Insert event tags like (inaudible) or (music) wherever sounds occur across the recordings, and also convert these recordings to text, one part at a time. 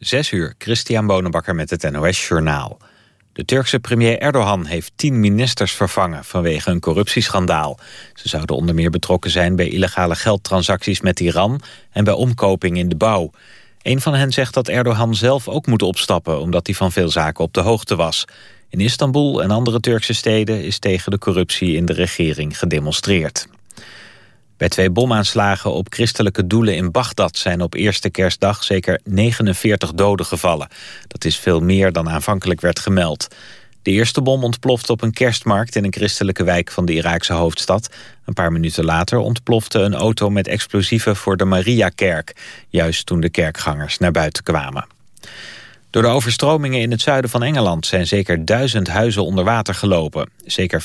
Zes uur, Christian Bonenbakker met het NOS Journaal. De Turkse premier Erdogan heeft tien ministers vervangen vanwege een corruptieschandaal. Ze zouden onder meer betrokken zijn bij illegale geldtransacties met Iran en bij omkoping in de bouw. Een van hen zegt dat Erdogan zelf ook moet opstappen omdat hij van veel zaken op de hoogte was. In Istanbul en andere Turkse steden is tegen de corruptie in de regering gedemonstreerd. Bij twee bomaanslagen op christelijke doelen in Bagdad zijn op eerste kerstdag zeker 49 doden gevallen. Dat is veel meer dan aanvankelijk werd gemeld. De eerste bom ontplofte op een kerstmarkt in een christelijke wijk van de Iraakse hoofdstad. Een paar minuten later ontplofte een auto met explosieven voor de Mariakerk, juist toen de kerkgangers naar buiten kwamen. Door de overstromingen in het zuiden van Engeland zijn zeker duizend huizen onder water gelopen. Zeker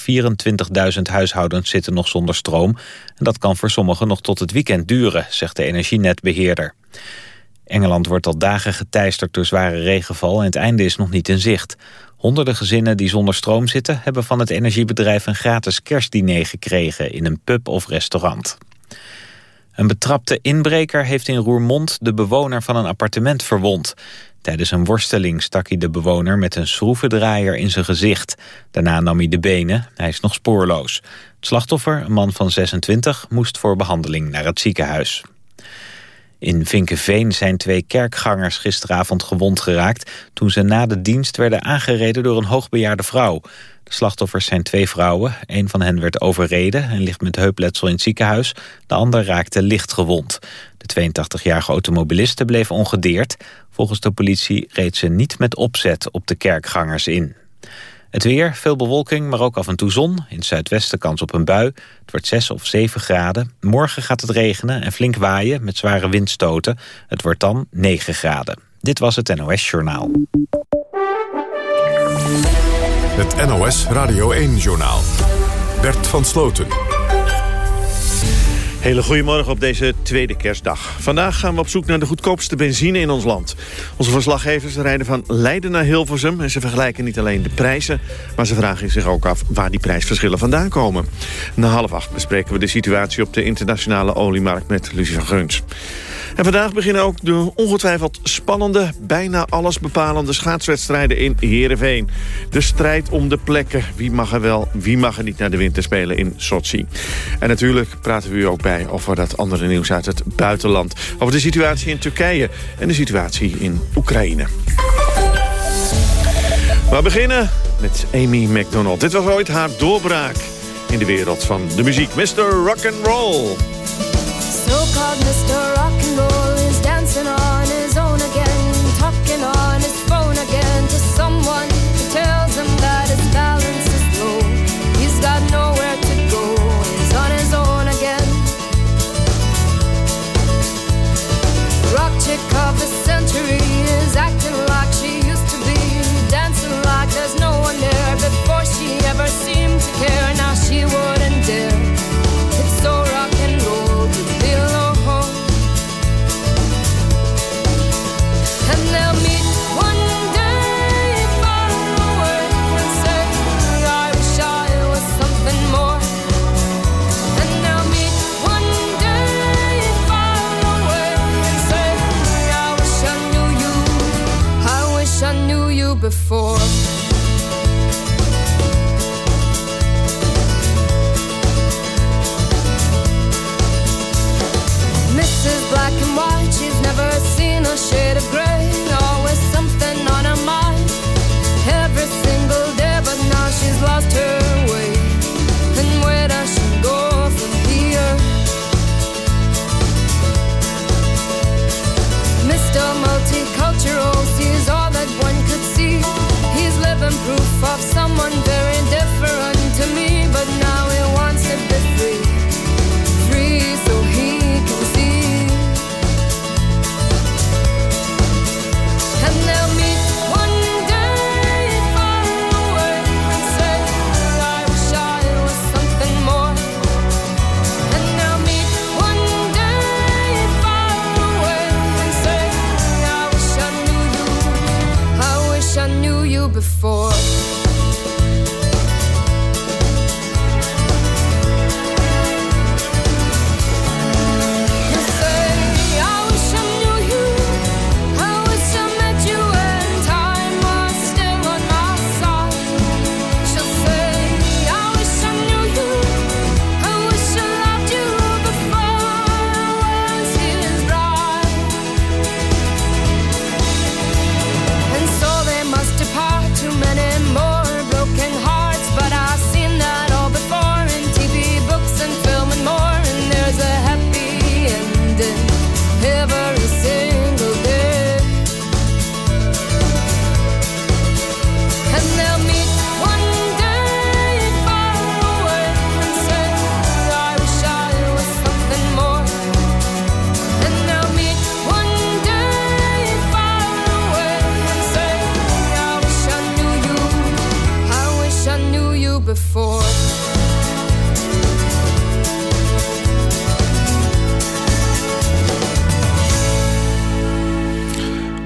24.000 huishoudens zitten nog zonder stroom. En dat kan voor sommigen nog tot het weekend duren, zegt de energienetbeheerder. Engeland wordt al dagen geteisterd door zware regenval en het einde is nog niet in zicht. Honderden gezinnen die zonder stroom zitten... hebben van het energiebedrijf een gratis kerstdiner gekregen in een pub of restaurant. Een betrapte inbreker heeft in Roermond de bewoner van een appartement verwond. Tijdens een worsteling stak hij de bewoner met een schroevendraaier in zijn gezicht. Daarna nam hij de benen. Hij is nog spoorloos. Het slachtoffer, een man van 26, moest voor behandeling naar het ziekenhuis. In Vinkenveen zijn twee kerkgangers gisteravond gewond geraakt... toen ze na de dienst werden aangereden door een hoogbejaarde vrouw. De slachtoffers zijn twee vrouwen. Een van hen werd overreden en ligt met heupletsel in het ziekenhuis. De ander raakte licht gewond. De 82-jarige automobiliste bleef ongedeerd. Volgens de politie reed ze niet met opzet op de kerkgangers in. Het weer, veel bewolking, maar ook af en toe zon. In het zuidwesten kans op een bui. Het wordt 6 of 7 graden. Morgen gaat het regenen en flink waaien met zware windstoten. Het wordt dan 9 graden. Dit was het NOS Journaal. Het NOS Radio 1-journaal. Bert van Sloten. Hele goedemorgen op deze tweede kerstdag. Vandaag gaan we op zoek naar de goedkoopste benzine in ons land. Onze verslaggevers rijden van Leiden naar Hilversum... en ze vergelijken niet alleen de prijzen... maar ze vragen zich ook af waar die prijsverschillen vandaan komen. Na half acht bespreken we de situatie op de internationale oliemarkt... met Lucie van Geuns. En vandaag beginnen ook de ongetwijfeld spannende... bijna alles bepalende schaatswedstrijden in Heerenveen. De strijd om de plekken. Wie mag er wel, wie mag er niet naar de winterspelen in Sochi. En natuurlijk praten we u ook bij over dat andere nieuws uit het buitenland. Over de situatie in Turkije en de situatie in Oekraïne. We beginnen met Amy McDonald. Dit was ooit haar doorbraak in de wereld van de muziek. Mr. Rock and Roll. So-called before.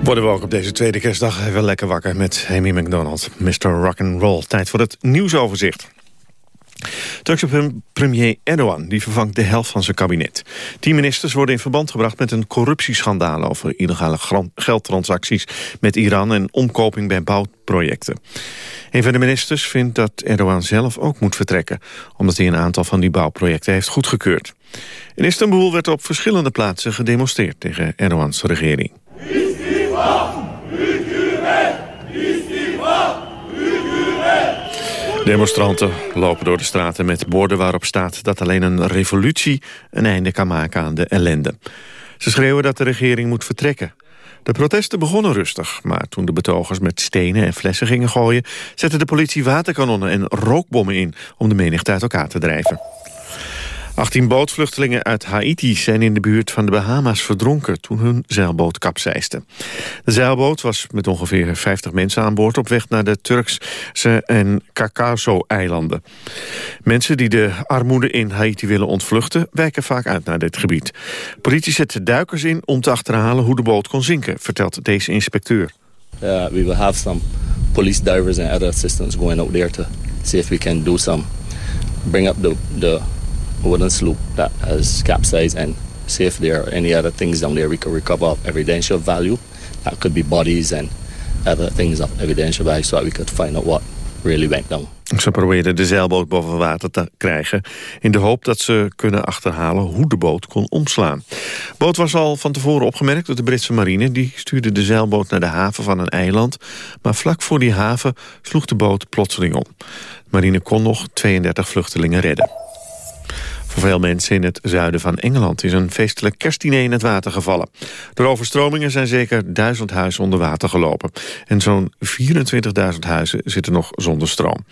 Worden we ook op deze tweede kerstdag even lekker wakker met Amy McDonald. Mr. Rock'n'Roll. Tijd voor het nieuwsoverzicht. Turkse premier Erdogan die vervangt de helft van zijn kabinet. Tien ministers worden in verband gebracht met een corruptieschandaal... over illegale geldtransacties met Iran en omkoping bij bouwprojecten. Een van de ministers vindt dat Erdogan zelf ook moet vertrekken... omdat hij een aantal van die bouwprojecten heeft goedgekeurd. In Istanbul werd op verschillende plaatsen gedemonstreerd tegen Erdogans regering. Demonstranten lopen door de straten met borden waarop staat dat alleen een revolutie een einde kan maken aan de ellende. Ze schreeuwen dat de regering moet vertrekken. De protesten begonnen rustig, maar toen de betogers met stenen en flessen gingen gooien... zette de politie waterkanonnen en rookbommen in om de menigte uit elkaar te drijven. 18 bootvluchtelingen uit Haiti zijn in de buurt van de Bahama's verdronken toen hun zeilboot kapseiste. De zeilboot was met ongeveer 50 mensen aan boord op weg naar de Turkse en Cacao-eilanden. Mensen die de armoede in Haiti willen ontvluchten wijken vaak uit naar dit gebied. Politie zet duikers in om te achterhalen hoe de boot kon zinken, vertelt deze inspecteur. We will have some police divers and other assistants going out there to see if we can do some bring up the, the wooden sloop that has capsized and see if there are any other things down there we could recover of evidential value. That could be bodies and other things of evidential value so that we could find out what really went down. Ze probeerden de zeilboot boven water te krijgen... in de hoop dat ze kunnen achterhalen hoe de boot kon omslaan. De boot was al van tevoren opgemerkt door de Britse marine. Die stuurde de zeilboot naar de haven van een eiland. Maar vlak voor die haven sloeg de boot plotseling om. De marine kon nog 32 vluchtelingen redden. Voor veel mensen in het zuiden van Engeland is een feestelijk kerstdiner in het water gevallen. Door overstromingen zijn zeker duizend huizen onder water gelopen. En zo'n 24.000 huizen zitten nog zonder stroom.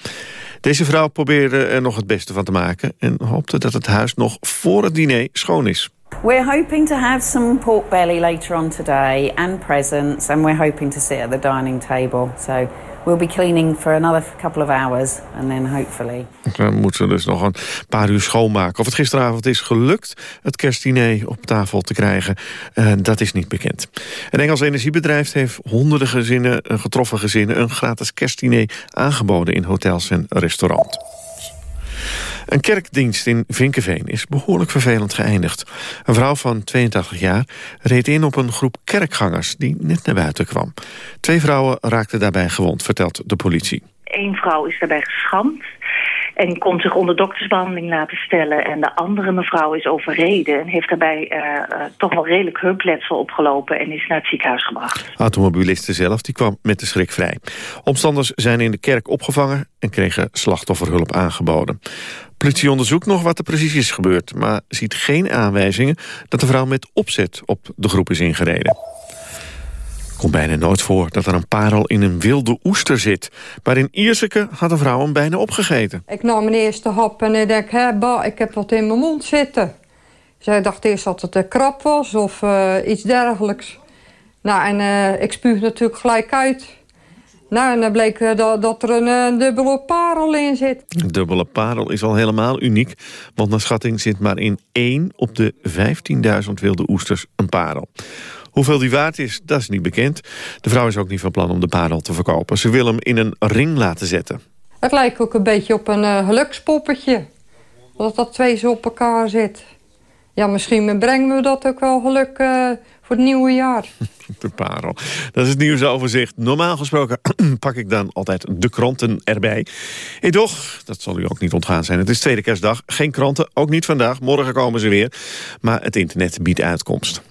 Deze vrouw probeerde er nog het beste van te maken... en hoopte dat het huis nog voor het diner schoon is. We're hoping to have some pork belly later on today and presents and we're hoping to sit at the dining table. So We'll be cleaning for another couple of hours and then hopefully. Dan moeten ze dus nog een paar uur schoonmaken. Of het gisteravond is gelukt het kerstdiner op tafel te krijgen, uh, dat is niet bekend. Een Engels energiebedrijf heeft honderden gezinnen, eh, getroffen gezinnen... een gratis kerstdiner aangeboden in hotels en restaurants. Een kerkdienst in Vinkenveen is behoorlijk vervelend geëindigd. Een vrouw van 82 jaar reed in op een groep kerkgangers die net naar buiten kwam. Twee vrouwen raakten daarbij gewond, vertelt de politie. Eén vrouw is daarbij geschamd en kon zich onder doktersbehandeling laten stellen. En de andere mevrouw is overreden en heeft daarbij uh, uh, toch wel redelijk heupletsel opgelopen... en is naar het ziekenhuis gebracht. Automobiliste zelf die kwam met de schrik vrij. Omstanders zijn in de kerk opgevangen en kregen slachtofferhulp aangeboden. Politie onderzoekt nog wat er precies is gebeurd... maar ziet geen aanwijzingen dat de vrouw met opzet op de groep is ingereden. Komt bijna nooit voor dat er een parel in een wilde oester zit. Maar in Ierseke had een vrouw hem bijna opgegeten. Ik nam mijn eerste hap en ik denk, hé, bah, ik heb wat in mijn mond zitten. Zij dacht eerst dat het een krap was of uh, iets dergelijks. Nou, en uh, ik spuug natuurlijk gelijk uit. Nou, en dan bleek uh, dat, dat, er een dubbele parel in zit. Een dubbele parel is al helemaal uniek. Want naar schatting zit maar in één op de 15.000 wilde oesters een parel. Hoeveel die waard is, dat is niet bekend. De vrouw is ook niet van plan om de parel te verkopen. Ze wil hem in een ring laten zetten. Het lijkt ook een beetje op een uh, gelukspoppetje. Dat dat twee zo op elkaar zit. Ja, misschien brengen we dat ook wel geluk uh, voor het nieuwe jaar. (laughs) De parel. Dat is het nieuwsoverzicht. Normaal gesproken (clears throat) pak ik dan altijd de kranten erbij. En toch, dat zal u ook niet ontgaan zijn. Het is tweede kerstdag. Geen kranten, ook niet vandaag. Morgen komen ze weer. Maar het internet biedt uitkomst.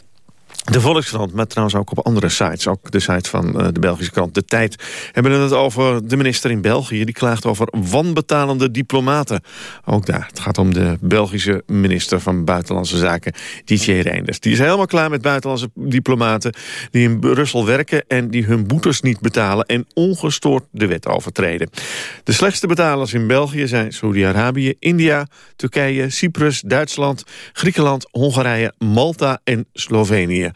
De Volkskrant, maar trouwens ook op andere sites. Ook de site van uh, de Belgische krant De Tijd. Hebben het over de minister in België. Die klaagt over wanbetalende diplomaten. Ook daar. Het gaat om de Belgische minister van Buitenlandse Zaken. DJ Reinders. Die is helemaal klaar met buitenlandse diplomaten. Die in Brussel werken en die hun boetes niet betalen. En ongestoord de wet overtreden. De slechtste betalers in België zijn Saudi-Arabië, India, Turkije, Cyprus, Duitsland, Griekenland, Hongarije, Malta en Slovenië.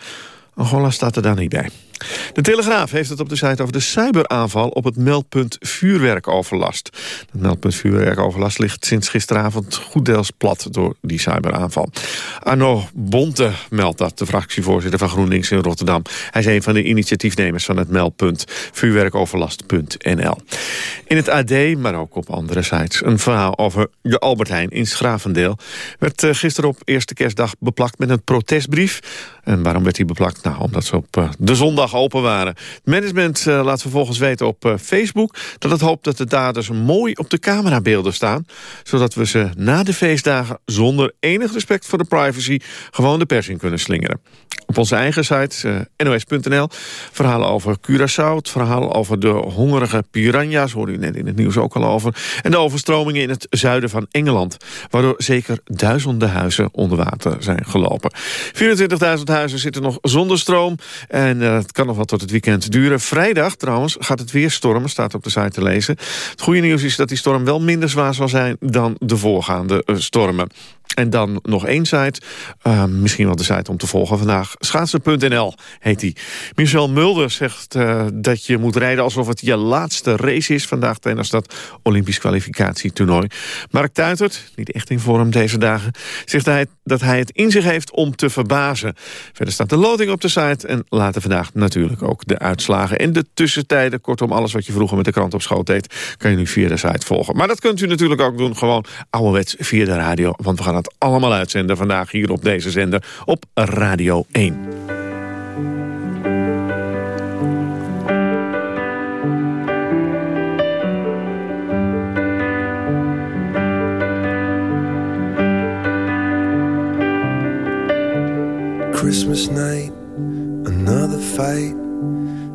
Angola staat er dan niet bij. De De Telegraaf heeft het op de site over de cyberaanval op het meldpunt vuurwerkoverlast. Het meldpunt vuurwerkoverlast ligt sinds gisteravond goed deels plat door die cyberaanval. Arno Bonte meldt dat, de fractievoorzitter van GroenLinks in Rotterdam. Hij is een van de initiatiefnemers van het meldpunt vuurwerkoverlast.nl. In het AD, maar ook op andere sites, een verhaal over de Albert Heijn in Schravendeel. Werd eh, gisteren op eerste kerstdag beplakt met een protestbrief. En waarom werd hij beplakt? Nou, omdat ze op eh, de zondag open waren. Het management uh, laat vervolgens weten op Facebook... dat het hoopt dat de daders mooi op de camerabeelden staan... zodat we ze na de feestdagen zonder enig respect voor de privacy... gewoon de pers in kunnen slingeren. Op onze eigen site, nos.nl, verhalen over Curaçao... het verhaal over de hongerige piranha's, hoorde u net in het nieuws ook al over... en de overstromingen in het zuiden van Engeland... waardoor zeker duizenden huizen onder water zijn gelopen. 24.000 huizen zitten nog zonder stroom en uh, het kan nog wel tot het weekend duren. Vrijdag trouwens gaat het weer stormen, staat op de site te lezen. Het goede nieuws is dat die storm wel minder zwaar zal zijn dan de voorgaande uh, stormen. En dan nog één site, uh, misschien wel de site om te volgen vandaag. Schaatsen.nl heet die. Michel Mulder zegt uh, dat je moet rijden alsof het je laatste race is vandaag tijdens dat Olympisch kwalificatietoernooi. Mark Tuitert, niet echt in vorm deze dagen, zegt hij dat hij het in zich heeft om te verbazen. Verder staat de loading op de site en later vandaag natuurlijk ook de uitslagen en de tussentijden. Kortom, alles wat je vroeger met de krant op schoot deed, kan je nu via de site volgen. Maar dat kunt u natuurlijk ook doen, gewoon ouderwets via de radio, want we gaan het allemaal uitzenden vandaag hier op deze zender op Radio 1. Christmas night, another fight.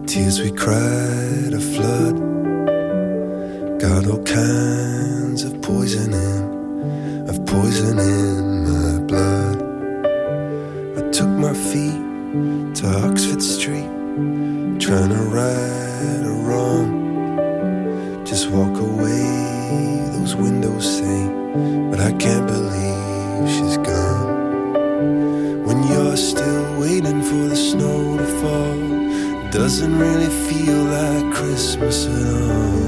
Tears we cried, a flood. Got all kinds of poison in, poison in my blood. I took my feet to Oxford Street, trying to right a wrong. Just walk away, those windows say, but I can't believe she's gone. When you're still waiting for the snow to fall, doesn't really feel like Christmas at all.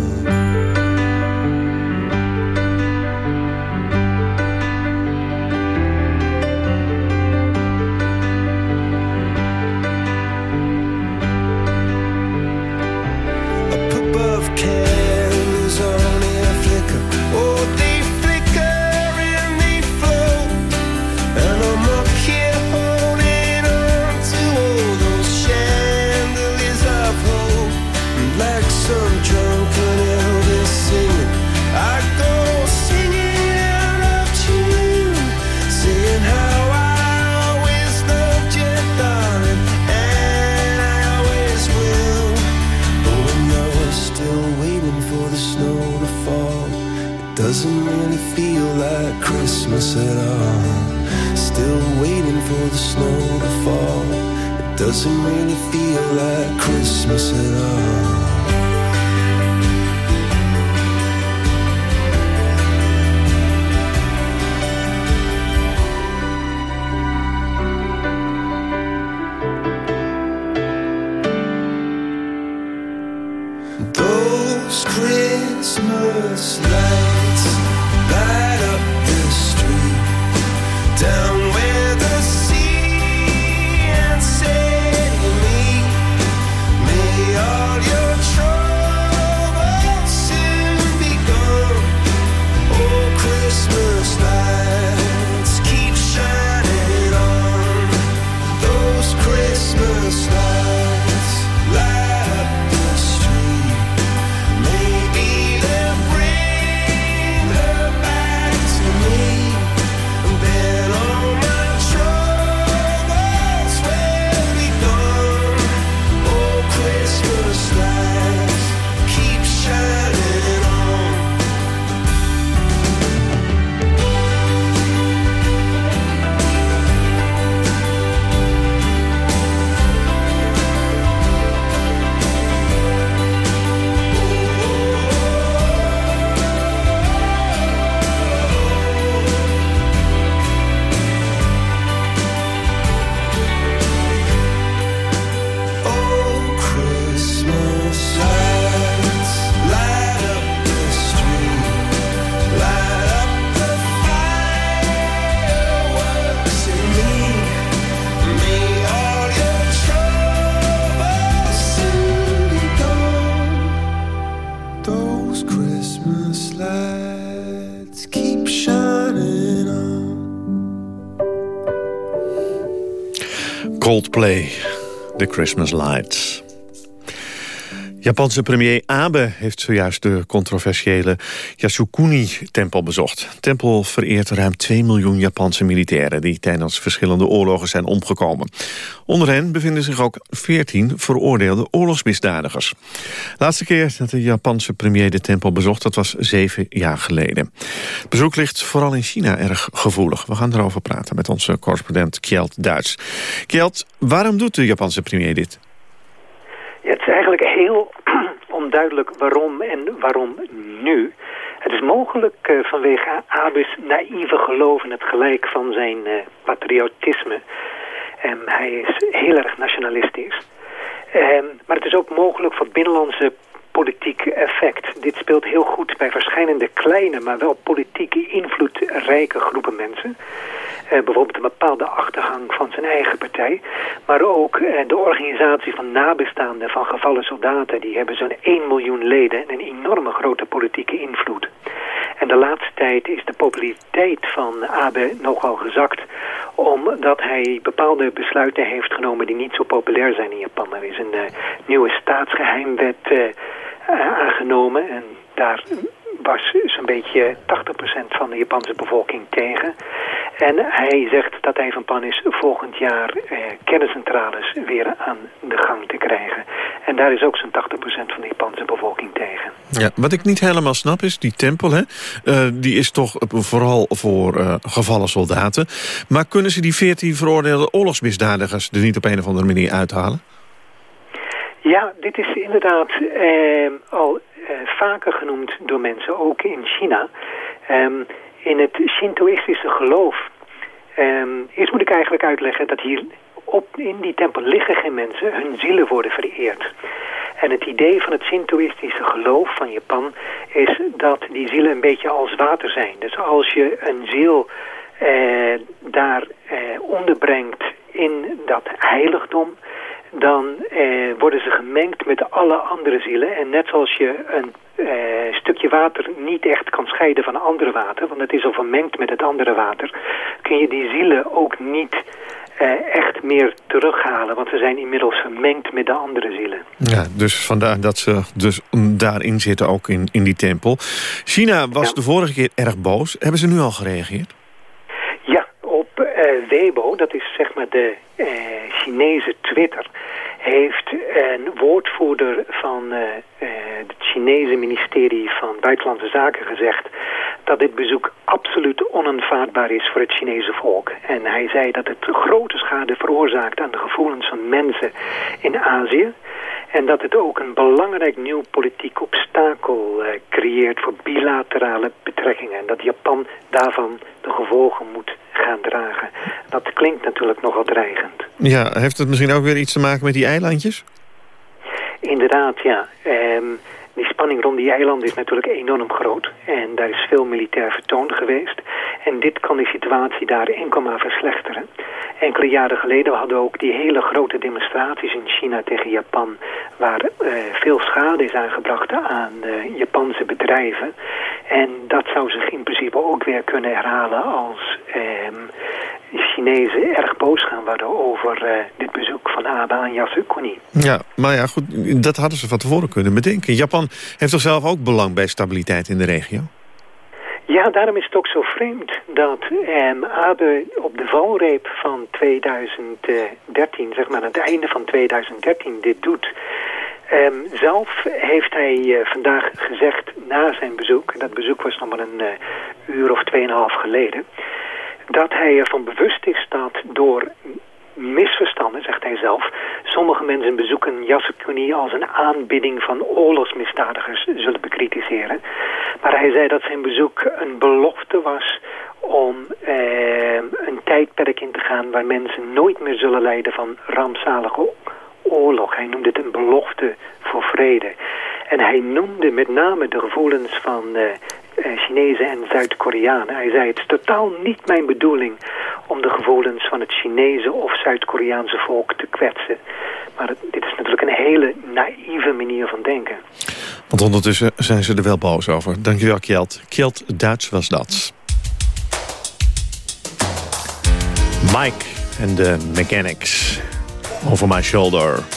The Christmas Lights. Japanse premier Abe heeft zojuist de controversiële Yasukuni-tempel bezocht. De tempel vereert ruim 2 miljoen Japanse militairen... die tijdens verschillende oorlogen zijn omgekomen. Onder hen bevinden zich ook 14 veroordeelde oorlogsmisdadigers. Laatste keer dat de Japanse premier de tempel bezocht... dat was zeven jaar geleden. Bezoek ligt vooral in China erg gevoelig. We gaan erover praten met onze correspondent Kjeld Duits. Kjeld, waarom doet de Japanse premier dit? het is eigenlijk heel onduidelijk waarom en waarom nu. Het is mogelijk uh, vanwege Abus naïeve geloof in het gelijk van zijn uh, patriotisme. Um, hij is heel erg nationalistisch. Um, maar het is ook mogelijk voor binnenlandse politiek effect. Dit speelt heel goed bij verschillende kleine, maar wel politieke invloedrijke groepen mensen. Eh, bijvoorbeeld een bepaalde achtergang van zijn eigen partij. Maar ook eh, de organisatie van nabestaanden van gevallen soldaten. Die hebben zo'n 1 miljoen leden en een enorme grote politieke invloed. En de laatste tijd is de populariteit van Abe nogal gezakt. Omdat hij bepaalde besluiten heeft genomen die niet zo populair zijn in Japan. Er is een uh, nieuwe staatsgeheimwet uh, aangenomen en daar was zo'n beetje 80% van de Japanse bevolking tegen. En hij zegt dat hij van plan is volgend jaar eh, kerncentrales weer aan de gang te krijgen. En daar is ook zo'n 80% van de Japanse bevolking tegen. Ja, wat ik niet helemaal snap is, die tempel, hè, uh, die is toch vooral voor uh, gevallen soldaten. Maar kunnen ze die 14 veroordeelde oorlogsmisdadigers er niet op een of andere manier uithalen? Ja, dit is inderdaad eh, al eh, vaker genoemd door mensen, ook in China. Um, in het Shintoïstische geloof. Um, eerst moet ik eigenlijk uitleggen dat hier op, in die tempel liggen geen mensen, hun zielen worden vereerd. En het idee van het Shintoïstische geloof van Japan is dat die zielen een beetje als water zijn. Dus als je een ziel eh, daar eh, onderbrengt in dat heiligdom, dan eh, worden ze gemengd met alle andere zielen. En net zoals je een uh, stukje water niet echt kan scheiden van andere water, want het is al vermengd met het andere water, kun je die zielen ook niet uh, echt meer terughalen, want ze zijn inmiddels vermengd met de andere zielen. Ja, dus vandaar dat ze dus daarin zitten ook in, in die tempel. China was de vorige keer erg boos. Hebben ze nu al gereageerd? Ja, op uh, Weibo, dat is zeg maar de Chinese Twitter heeft een woordvoerder van uh, het Chinese ministerie van Buitenlandse Zaken gezegd dat dit bezoek absoluut onaanvaardbaar is voor het Chinese volk. En hij zei dat het grote schade veroorzaakt aan de gevoelens van mensen in Azië. En dat het ook een belangrijk nieuw politiek obstakel uh, creëert voor bilaterale betrekkingen. En dat Japan daarvan de gevolgen moet gaan dragen. Dat klinkt natuurlijk nogal dreigend. Ja, heeft het misschien ook weer iets te maken met die eilandjes? Inderdaad, ja. Um, die spanning rond die eilanden is natuurlijk enorm groot. En daar is veel militair vertoon geweest. En dit kan de situatie daar enkel maar verslechteren. Enkele jaren geleden hadden we ook die hele grote demonstraties in China tegen Japan... waar uh, veel schade is aangebracht aan uh, Japanse bedrijven. En dat zou zich in principe ook weer kunnen herhalen als uh, Chinezen erg boos gaan worden over uh, dit bezoek van Abe aan Yasukuni. Ja, maar ja, goed, dat hadden ze van tevoren kunnen bedenken. Japan heeft toch zelf ook belang bij stabiliteit in de regio? Ja, daarom is het ook zo vreemd dat um, Abe op de valreep van 2013, zeg maar aan het einde van 2013, dit doet. Um, zelf heeft hij uh, vandaag gezegd na zijn bezoek, dat bezoek was nog maar een uh, uur of tweeënhalf geleden, dat hij ervan bewust is dat door misverstanden, zegt hij zelf. Sommige mensen bezoeken Yasukuni als een aanbidding van oorlogsmisdadigers zullen bekritiseren. Maar hij zei dat zijn bezoek een belofte was om eh, een tijdperk in te gaan waar mensen nooit meer zullen lijden van rampzalige oorlog. Hij noemde het een belofte voor vrede. En hij noemde met name de gevoelens van uh, Chinezen en Zuid-Koreanen. Hij zei, het is totaal niet mijn bedoeling om de gevoelens van het Chinese of Zuid-Koreaanse volk te kwetsen. Maar dit is natuurlijk een hele naïeve manier van denken. Want ondertussen zijn ze er wel boos over. Dankjewel, Kjeld. Kjeld Duits was dat. Mike en de Mechanics. Over My Shoulder.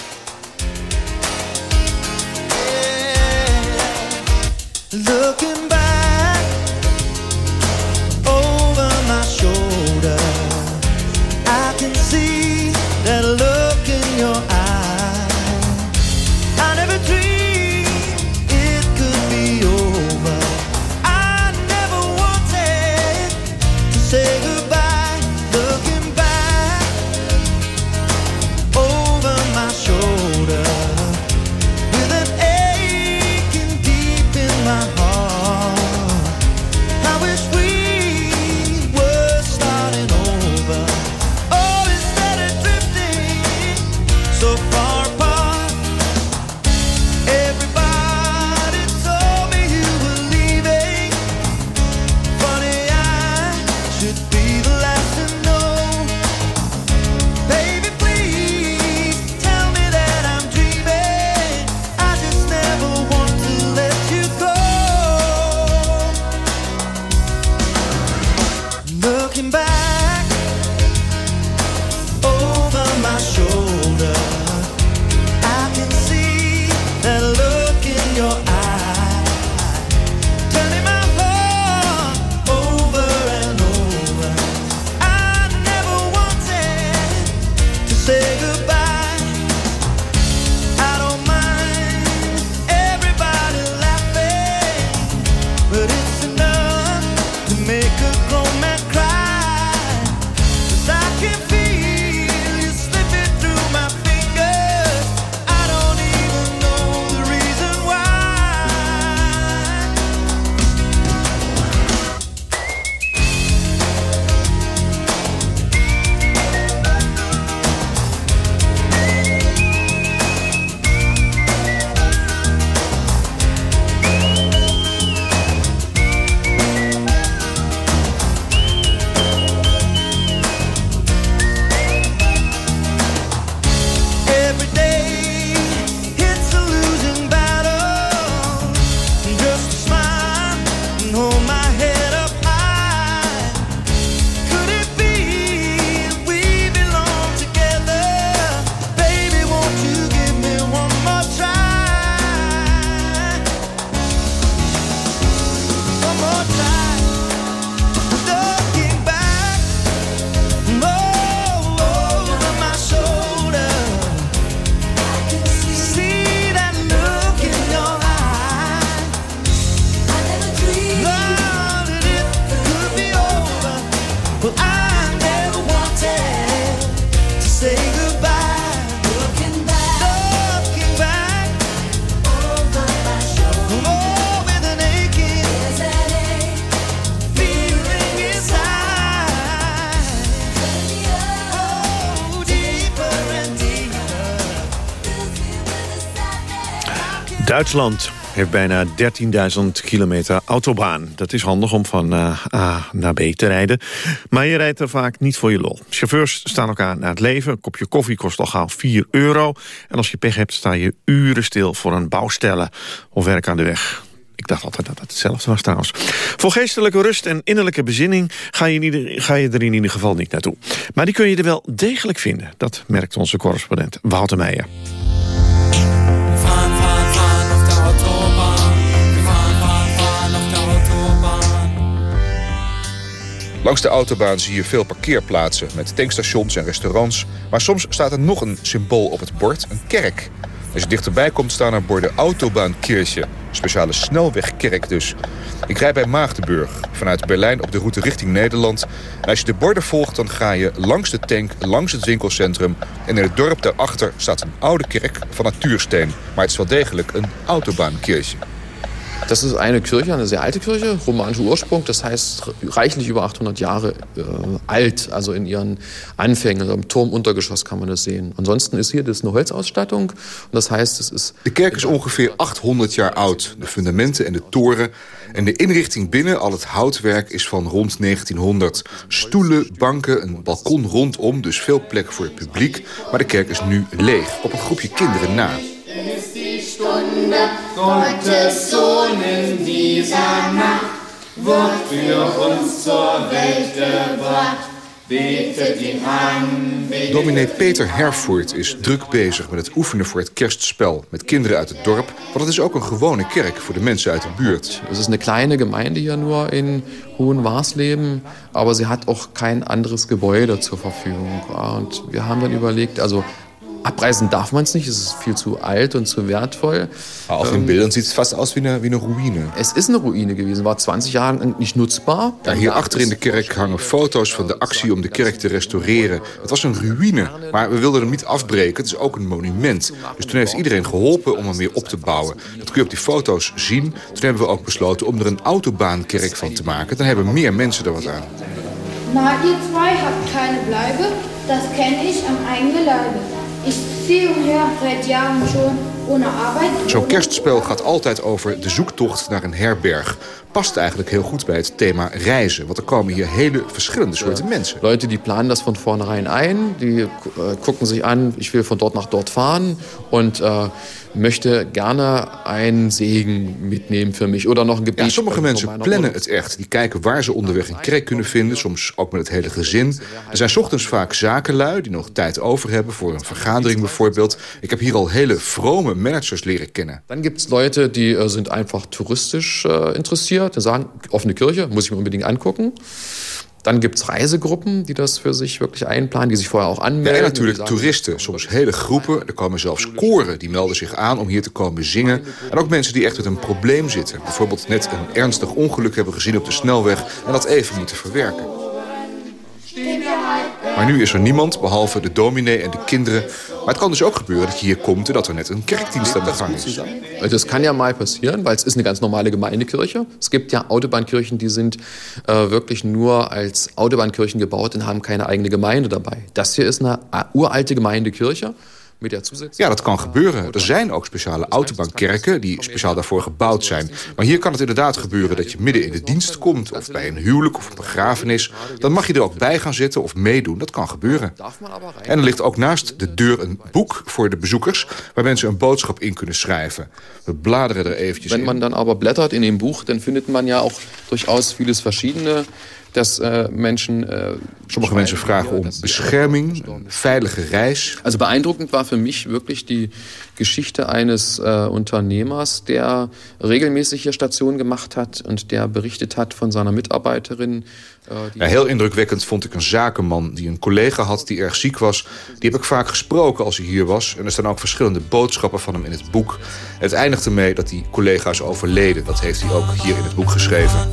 Duitsland heeft bijna 13.000 kilometer autobaan. Dat is handig om van eh, A naar B te rijden. Maar je rijdt er vaak niet voor je lol. Chauffeurs staan elkaar naar het leven. Een kopje koffie kost al gauw 4 euro. En als je pech hebt sta je uren stil voor een bouwstelle of werk aan de weg. Ik dacht altijd dat het hetzelfde was trouwens. Voor geestelijke rust en innerlijke bezinning ga je, ga je er in ieder geval niet naartoe. Maar die kun je er wel degelijk vinden. Dat merkt onze correspondent Wouter Meijer. Langs de autobaan zie je veel parkeerplaatsen met tankstations en restaurants. Maar soms staat er nog een symbool op het bord, een kerk. Als je dichterbij komt staan er borden Autobahnkirche. Speciale snelwegkerk dus. Ik rijd bij Maagdenburg, vanuit Berlijn op de route richting Nederland. En als je de borden volgt, dan ga je langs de tank, langs het winkelcentrum. En in het dorp daarachter staat een oude kerk van natuursteen. Maar het is wel degelijk een Autobahnkirche. Das ist eine Kirche, eine sehr alte Kirche, romanischer Ursprung, das heißt reichlich über 800 Jahre äh, alt, also in ihren Anfängen. Also Im Turmuntergeschoss kann man das sehen. Ansonsten ist hier das eine Holzausstattung und das heißt, es ist... De kerk is ongeveer 800 jaar oud. De fundamenten en de toren. En de inrichting binnen, al het houtwerk, is van rond 1900. Stoelen, banken, een balkon rondom, dus veel plek voor het publiek. Maar de kerk is nu leeg, op een groepje kinderen na. Stunde Gottes Sohn in dieser Nacht, wird für uns zur Welt gebracht. betet ihn an, betet Dominee Peter Hervoort is druk bezig met het oefenen voor het kerstspel... met kinderen uit het dorp, want het is ook een gewone kerk voor de mensen uit de buurt. Es ist eine kleine Gemeinde hier nur in Hohenwarsleben, aber sie hat auch kein anderes Gebäude zur Verfügung. Und wir haben dann überlegt, also abreißen darf man es nicht, es ist viel zu alt und zu wertvoll. Aber auf den Bildern sieht es fast aus wie eine, wie eine Ruïne. Es ist eine Ruine gewesen, war 20 Jahre lang nicht nutzbar. Ja, hier achter in de kerk hangen foto's van de actie om de kerk te restaureren. Het was een ruïne, maar we wilden hem niet afbreken. Het is ook een monument. Dus toen heeft iedereen geholpen om hem weer op te bouwen. Dat kun je op die foto's zien. Toen hebben we ook besloten om er een autobaankerk van te maken. Dan hebben meer mensen er wat aan. Na, ihr zwei habt keine Bleibe, das kenne ich am eigenen Leibe. Schon ohne Arbeit. Zo'n kerstspel gaat altijd over de zoektocht naar een herberg. Past eigenlijk heel goed bij het thema reizen. Want er komen hier hele verschillende soorten mensen. Leute, die planen das von vornherein ein, die äh, gucken sich an, ich will von dort nach dort fahren und äh, möchte gerne einen Segen mitnehmen für mich oder noch ein Gebet. Ja, sommige mensen meiner plannen het echt. Die kijken waar ze onderweg een kerk kunnen vinden. Soms ook met het hele gezin. Er zijn ochtends vaak zakenlui die nog tijd over hebben... voor een vergadering bijvoorbeeld. Ik heb hier al hele vrome managers leren kennen. Dann gibt es Leute, die äh, sind einfach touristisch äh, interessiert. Die sagen, offene Kirche, muss ich mir unbedingt angucken. Dann gibt es Reisegruppen, die das für sich wirklich einplanen, die sich vorher auch Ja, anmelden. en natuurlijk sagen, toeristen, soms hele groepen. Er komen zelfs koren, die melden zich aan om hier te komen zingen. En ook mensen die echt met een probleem zitten. Bijvoorbeeld net een ernstig ongeluk hebben gezien op de snelweg... en dat even moeten verwerken. Maar nu is er niemand, behalve de dominee en de kinderen. Maar het kan dus ook gebeuren dat je hier komt... en dat er net een kerkdienst aan de gang is. Das kann ja mal passieren, weil es ist eine ganz normale Gemeindekirche. Es gibt ja Autobahnkirchen, die sind äh, wirklich nur als Autobahnkirchen gebaut und haben keine eigene Gemeinde dabei. Das hier ist eine äh, uralte Gemeindekirche. Ja, dat kan gebeuren. Er zijn ook speciale autobaankerken die speciaal daarvoor gebouwd zijn. Maar hier kan het inderdaad gebeuren dat je midden in de dienst komt... of bij een huwelijk of een begrafenis. Dan mag je er ook bij gaan zitten of meedoen. Dat kan gebeuren. En er ligt ook naast de deur een boek voor de bezoekers... waar mensen een boodschap in kunnen schrijven. We bladeren er eventjes Wenn in. man dann aber blättert in dem Buch, dann findet man ja auch durchaus vieles Verschiedene, dass äh, Menschen... Äh, Sommige mensen vragen om bescherming, een veilige reis. Also beeindruckend war für mich wirklich die Geschichte eines äh, Unternehmers, der regelmäßig hier Station gemacht hat und der berichtet hat von seiner Mitarbeiterin. Äh, Ja, heel indrukwekkend vond ik een zakenman die een collega had die erg ziek was. Die heb ik vaak gesproken als hij hier was. En er staan ook verschillende boodschappen van hem in het boek. Het eindigt ermee dat die collega is overleden. Dat heeft hij ook hier in het boek geschreven.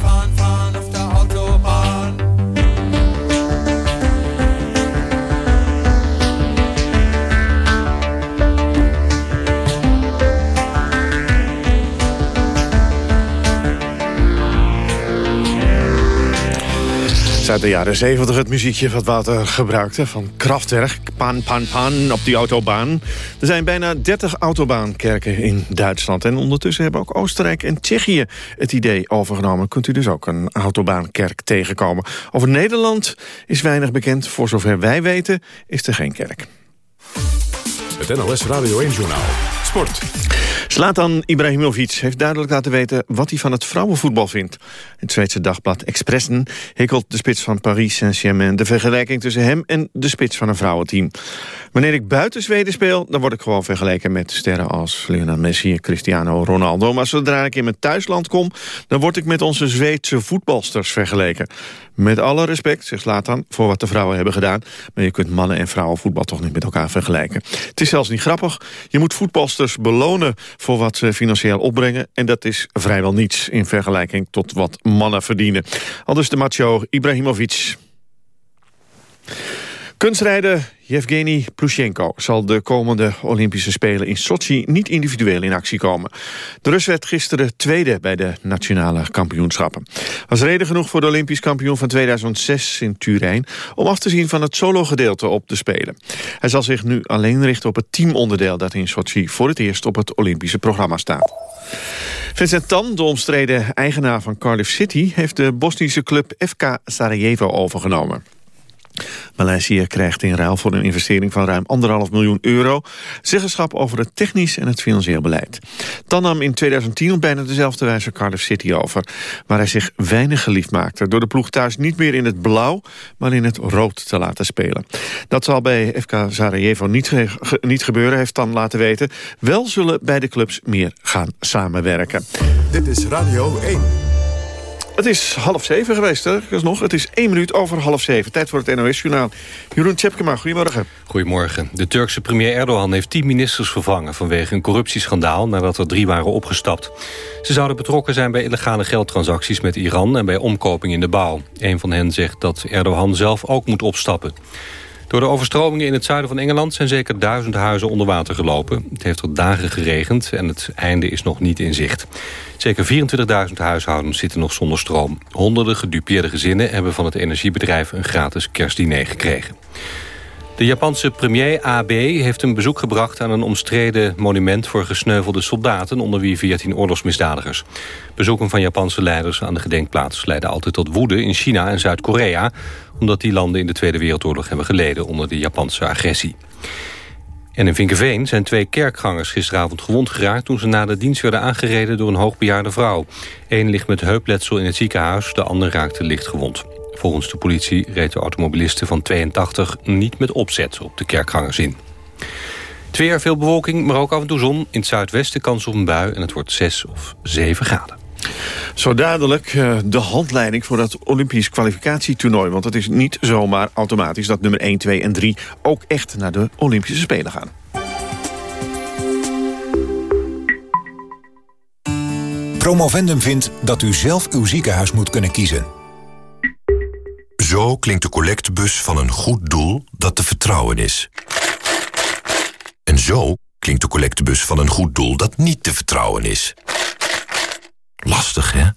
Is uit de jaren 70 het muziekje wat Wouter gebruikte van Kraftwerk. Pan, pan, pan op die autobaan. Er zijn bijna 30 autobaankerken in Duitsland. En ondertussen hebben ook Oostenrijk en Tsjechië het idee overgenomen. Kunt u dus ook een autobaankerk tegenkomen. Over Nederland is weinig bekend. Voor zover wij weten is er geen kerk. Het NOS Radio 1-journaal. Sport. Zlatan Ibrahimovic heeft duidelijk laten weten wat hij van het vrouwenvoetbal vindt. Het Zweedse dagblad Expressen hikkelt de spits van Paris Saint-Germain... de vergelijking tussen hem en de spits van een vrouwenteam. Wanneer ik buiten Zweden speel, dan word ik gewoon vergeleken met sterren als Lionel Messi en Cristiano Ronaldo. Maar zodra ik in mijn thuisland kom, dan word ik met onze Zweedse voetbalsters vergeleken. Met alle respect, zegt Zlatan, voor wat de vrouwen hebben gedaan. Maar je kunt mannen- en vrouwenvoetbal toch niet met elkaar vergelijken. Het is zelfs niet grappig. Je moet voetbalsters belonen voor wat ze financieel opbrengen. En dat is vrijwel niets in vergelijking tot wat mannen verdienen. Al dus de macho Ibrahimovic. Kunstrijder Yevgeny Plushenko zal de komende Olympische Spelen in Sochi niet individueel in actie komen. De Rus werd gisteren tweede bij de nationale kampioenschappen. Was reden genoeg voor de Olympisch kampioen van 2006 in Turijn om af te zien van het solo-gedeelte op de Spelen. Hij zal zich nu alleen richten op het teamonderdeel dat in Sochi voor het eerst op het Olympische programma staat. Vincent Tan, de omstreden eigenaar van Cardiff City... heeft de Bosnische club FK Sarajevo overgenomen. Maleisië krijgt in ruil voor een investering van ruim 1,5 miljoen euro... zeggenschap over het technisch en het financieel beleid. Dan nam in 2010 op bijna dezelfde wijze Cardiff City over... waar hij zich weinig geliefd maakte... door de ploeg thuis niet meer in het blauw, maar in het rood te laten spelen. Dat zal bij FK Sarajevo niet, niet gebeuren, heeft dan laten weten. Wel zullen beide clubs meer gaan samenwerken. Dit is Radio 1. Het is half zeven geweest, hè? nog. Het is één minuut over half zeven. Tijd voor het NOS-journaal. Jeroen Tjepkema, goedemorgen. Goedemorgen. De Turkse premier Erdogan heeft tien ministers vervangen... vanwege een corruptieschandaal nadat er drie waren opgestapt. Ze zouden betrokken zijn bij illegale geldtransacties met Iran... en bij omkoping in de bouw. Een van hen zegt dat Erdogan zelf ook moet opstappen. Door de overstromingen in het zuiden van Engeland... zijn zeker duizend huizen onder water gelopen. Het heeft er dagen geregend en het einde is nog niet in zicht. Zeker 24.000 huishoudens zitten nog zonder stroom. Honderden gedupeerde gezinnen hebben van het energiebedrijf... een gratis kerstdiner gekregen. De Japanse premier Abe heeft een bezoek gebracht aan een omstreden monument voor gesneuvelde soldaten, onder wie 14 oorlogsmisdadigers. Bezoeken van Japanse leiders aan de gedenkplaats leiden altijd tot woede in China en Zuid-Korea, omdat die landen in de Tweede Wereldoorlog hebben geleden onder de Japanse agressie. En in Vinkenveen zijn twee kerkgangers gisteravond gewond geraakt... toen ze na de dienst werden aangereden door een hoogbejaarde vrouw. Eén ligt met heupletsel in het ziekenhuis, de ander raakte licht gewond. Volgens de politie reed de automobiliste van 82 niet met opzet op de kerkgangers in. Het weer, veel bewolking, maar ook af en toe zon. In het zuidwesten kans op een bui en het wordt 6 of 7 graden. Zo dadelijk eh, de handleiding voor dat Olympisch kwalificatietoernooi. Want het is niet zomaar automatisch dat nummer 1, 2 en 3... ook echt naar de Olympische Spelen gaan. Promovendum vindt dat u zelf uw ziekenhuis moet kunnen kiezen. Zo klinkt de collectebus van een goed doel dat te vertrouwen is. En zo klinkt de collectebus van een goed doel dat niet te vertrouwen is. Lastig, hè?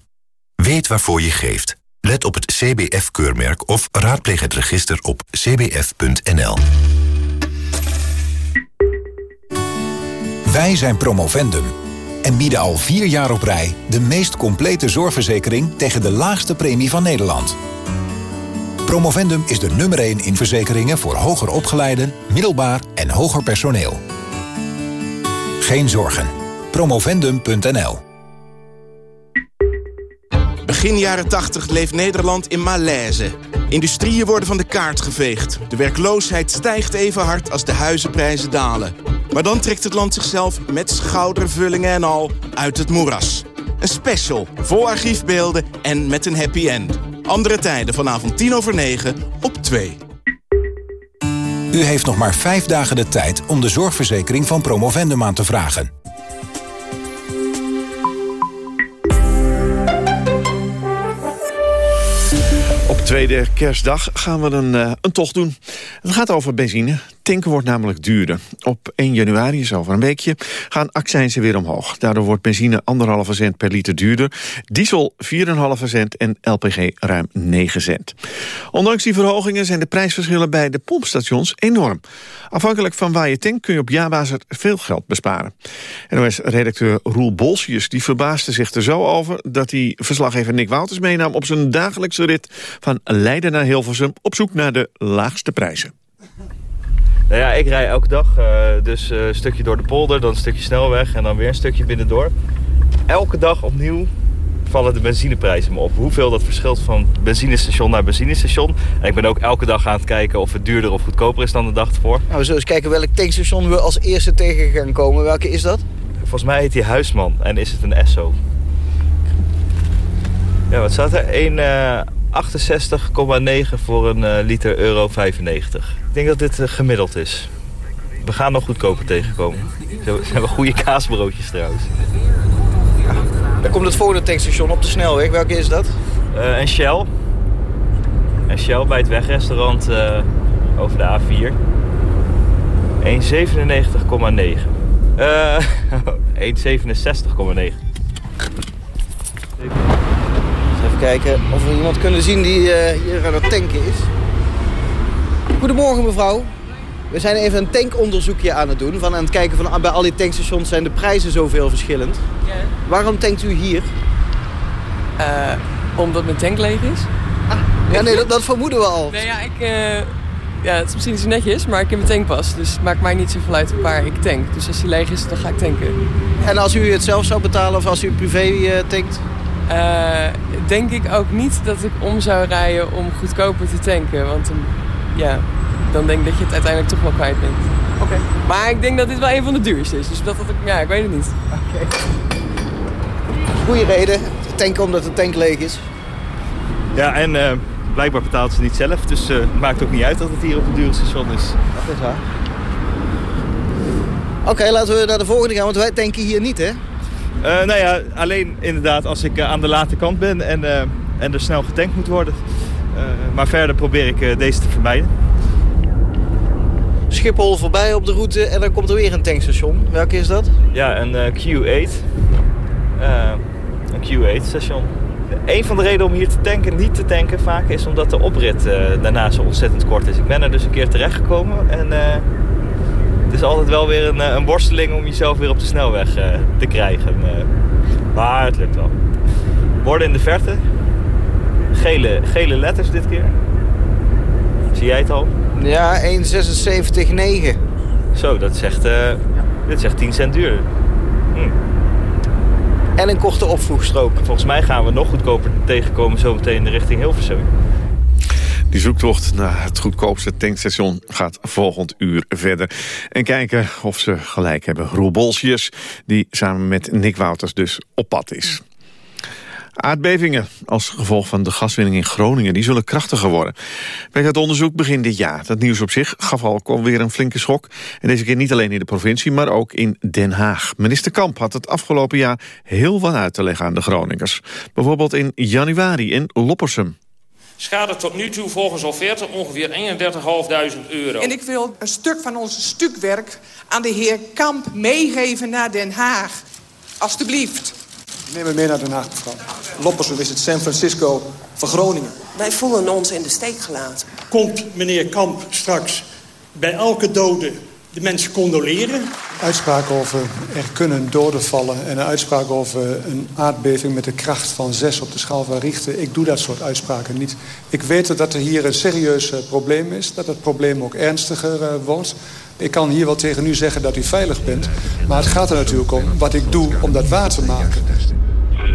Weet waarvoor je geeft. Let op het CBF-keurmerk of raadpleeg het register op cbf.nl. Wij zijn Promovendum en bieden al vier jaar op rij... de meest complete zorgverzekering tegen de laagste premie van Nederland. Promovendum is de nummer 1 in verzekeringen voor hoger opgeleiden, middelbaar en hoger personeel. Geen zorgen. Promovendum.nl Begin jaren 80 leeft Nederland in malaise. Industrieën worden van de kaart geveegd. De werkloosheid stijgt even hard als de huizenprijzen dalen. Maar dan trekt het land zichzelf met schoudervullingen en al uit het moeras. Een special, vol archiefbeelden en met een happy end. Andere tijden vanavond 10 over 9 op 2. U heeft nog maar vijf dagen de tijd om de zorgverzekering van Promovendum aan te vragen. Op tweede kerstdag gaan we een, eh, een tocht doen. Het gaat over benzine. Tanken wordt namelijk duurder. Op 1 januari, is over een weekje, gaan accijnzen weer omhoog. Daardoor wordt benzine 1,5 cent per liter duurder. Diesel 4,5 cent en LPG ruim 9 cent. Ondanks die verhogingen zijn de prijsverschillen bij de pompstations enorm. Afhankelijk van waar je tankt kun je op jaarbasis veel geld besparen. NOS-redacteur Roel Bolsius die verbaasde zich er zo over... dat hij verslaggever Nick Wouters meenam op zijn dagelijkse rit... van Leiden naar Hilversum op zoek naar de laagste prijzen. Nou ja, ik rij elke dag. eh, dus eh, een stukje door de polder, dan een stukje snelweg en dan weer een stukje binnendoor. Elke dag opnieuw vallen de benzineprijzen me op. Hoeveel dat verschilt van benzinestation naar benzinestation. En ik ben ook elke dag aan het kijken of het duurder of goedkoper is dan de dag ervoor. Nou, we zullen eens kijken welk tankstation we als eerste tegen gaan komen. Welke is dat? Volgens mij heet die Huisman en is het een Esso. Ja, wat staat er? 1,68,9 voor een eh, liter euro 95. Ik denk dat dit eh, gemiddeld is. We gaan nog goedkoper tegenkomen. Ze hebben goede kaasbroodjes trouwens. Dan komt het volgende tankstation op de snelweg. Welke is dat? Eh, en Shell. En Shell bij het wegrestaurant eh, over de A4. 1,97,9. Eh (laughs) 1,67,9. Kijken of we iemand kunnen zien die eh, hier aan het tanken is. Goedemorgen mevrouw. We zijn even een tankonderzoekje aan het doen. Van aan het kijken van ah, bij al die tankstations zijn de prijzen zoveel verschillend. Waarom tankt u hier? Eh, omdat mijn tank leeg is? Ja, nee, dat, dat vermoeden we al. Nee, ja, ik... eh, ja, het is misschien niet zo netjes, maar ik heb een tankpas. Dus het maakt mij niet zoveel uit waar ik tank. Dus als die leeg is, dan ga ik tanken. En als u het zelf zou betalen of als u privé tankt? Eh, denk ik ook niet dat ik om zou rijden om goedkoper te tanken. Want dan, ja, dan denk ik dat je het uiteindelijk toch wel kwijt bent. Oké. Maar ik denk dat dit wel een van de duurste is. Dus dat, dat ik, ja, ik weet het niet. Oké. Goeie reden. Tanken omdat de tank leeg is. Ja, en eh, blijkbaar betaalt ze niet zelf. Dus eh, het maakt ook niet uit dat het hier op een dure station is. Dat is waar. Oké, laten we naar de volgende gaan, want wij tanken hier niet, hè? Eh, nou ja, alleen inderdaad als ik eh, aan de late kant ben en, eh, en er snel getankt moet worden. Maar verder probeer ik deze te vermijden. Schiphol voorbij op de route en dan komt er weer een tankstation. Welke is dat? Ja, een eh, Q8. Eh, een Q8-station. Een van de redenen om hier te tanken, niet te tanken vaak, is omdat de oprit daarna zo ontzettend kort is. Ik ben er dus een keer terechtgekomen en het is altijd wel weer een, eh, een worsteling om jezelf weer op de snelweg eh, te krijgen. Maar het lukt wel. Worden in de verte. Gele, gele letters dit keer. Zie jij het al? Ja, 1,76,9. Zo, dat zegt, eh dit zegt 10 cent duurder. Hm. En een korte opvoegstrook. Volgens mij gaan we nog goedkoper tegenkomen zometeen richting Hilversum. Die zoektocht naar het goedkoopste tankstation gaat volgend uur verder. En kijken of ze gelijk hebben. Roel die samen met Nick Wouters dus op pad is. Aardbevingen als gevolg van de gaswinning in Groningen... die zullen krachtiger worden. Bij het onderzoek begin dit jaar. Dat nieuws op zich gaf al alweer een flinke schok. En deze keer niet alleen in de provincie, maar ook in Den Haag. Minister Kamp had het afgelopen jaar heel wat uit te leggen aan de Groningers. Bijvoorbeeld in januari in Loppersum. Schade tot nu toe volgens offerte ongeveer 31.500 euro. En ik wil een stuk van ons stukwerk aan de heer Kamp meegeven naar Den Haag. Alsjeblieft. Neem me mee naar Den Haag, mevrouw. Loppersum is het San Francisco van Groningen. Wij voelen ons in de steek gelaten. Komt meneer Kamp straks bij elke dode de mensen condoleren? Uitspraak over er kunnen doden vallen... en een uitspraak over een aardbeving met de kracht van 6 op de schaal van Richter. Ik doe dat soort uitspraken niet. Ik weet dat er hier een serieus eh, probleem is. Dat het probleem ook ernstiger eh, wordt. Ik kan hier wel tegen u zeggen dat u veilig bent. Maar het gaat er natuurlijk om wat ik doe om dat waar te maken.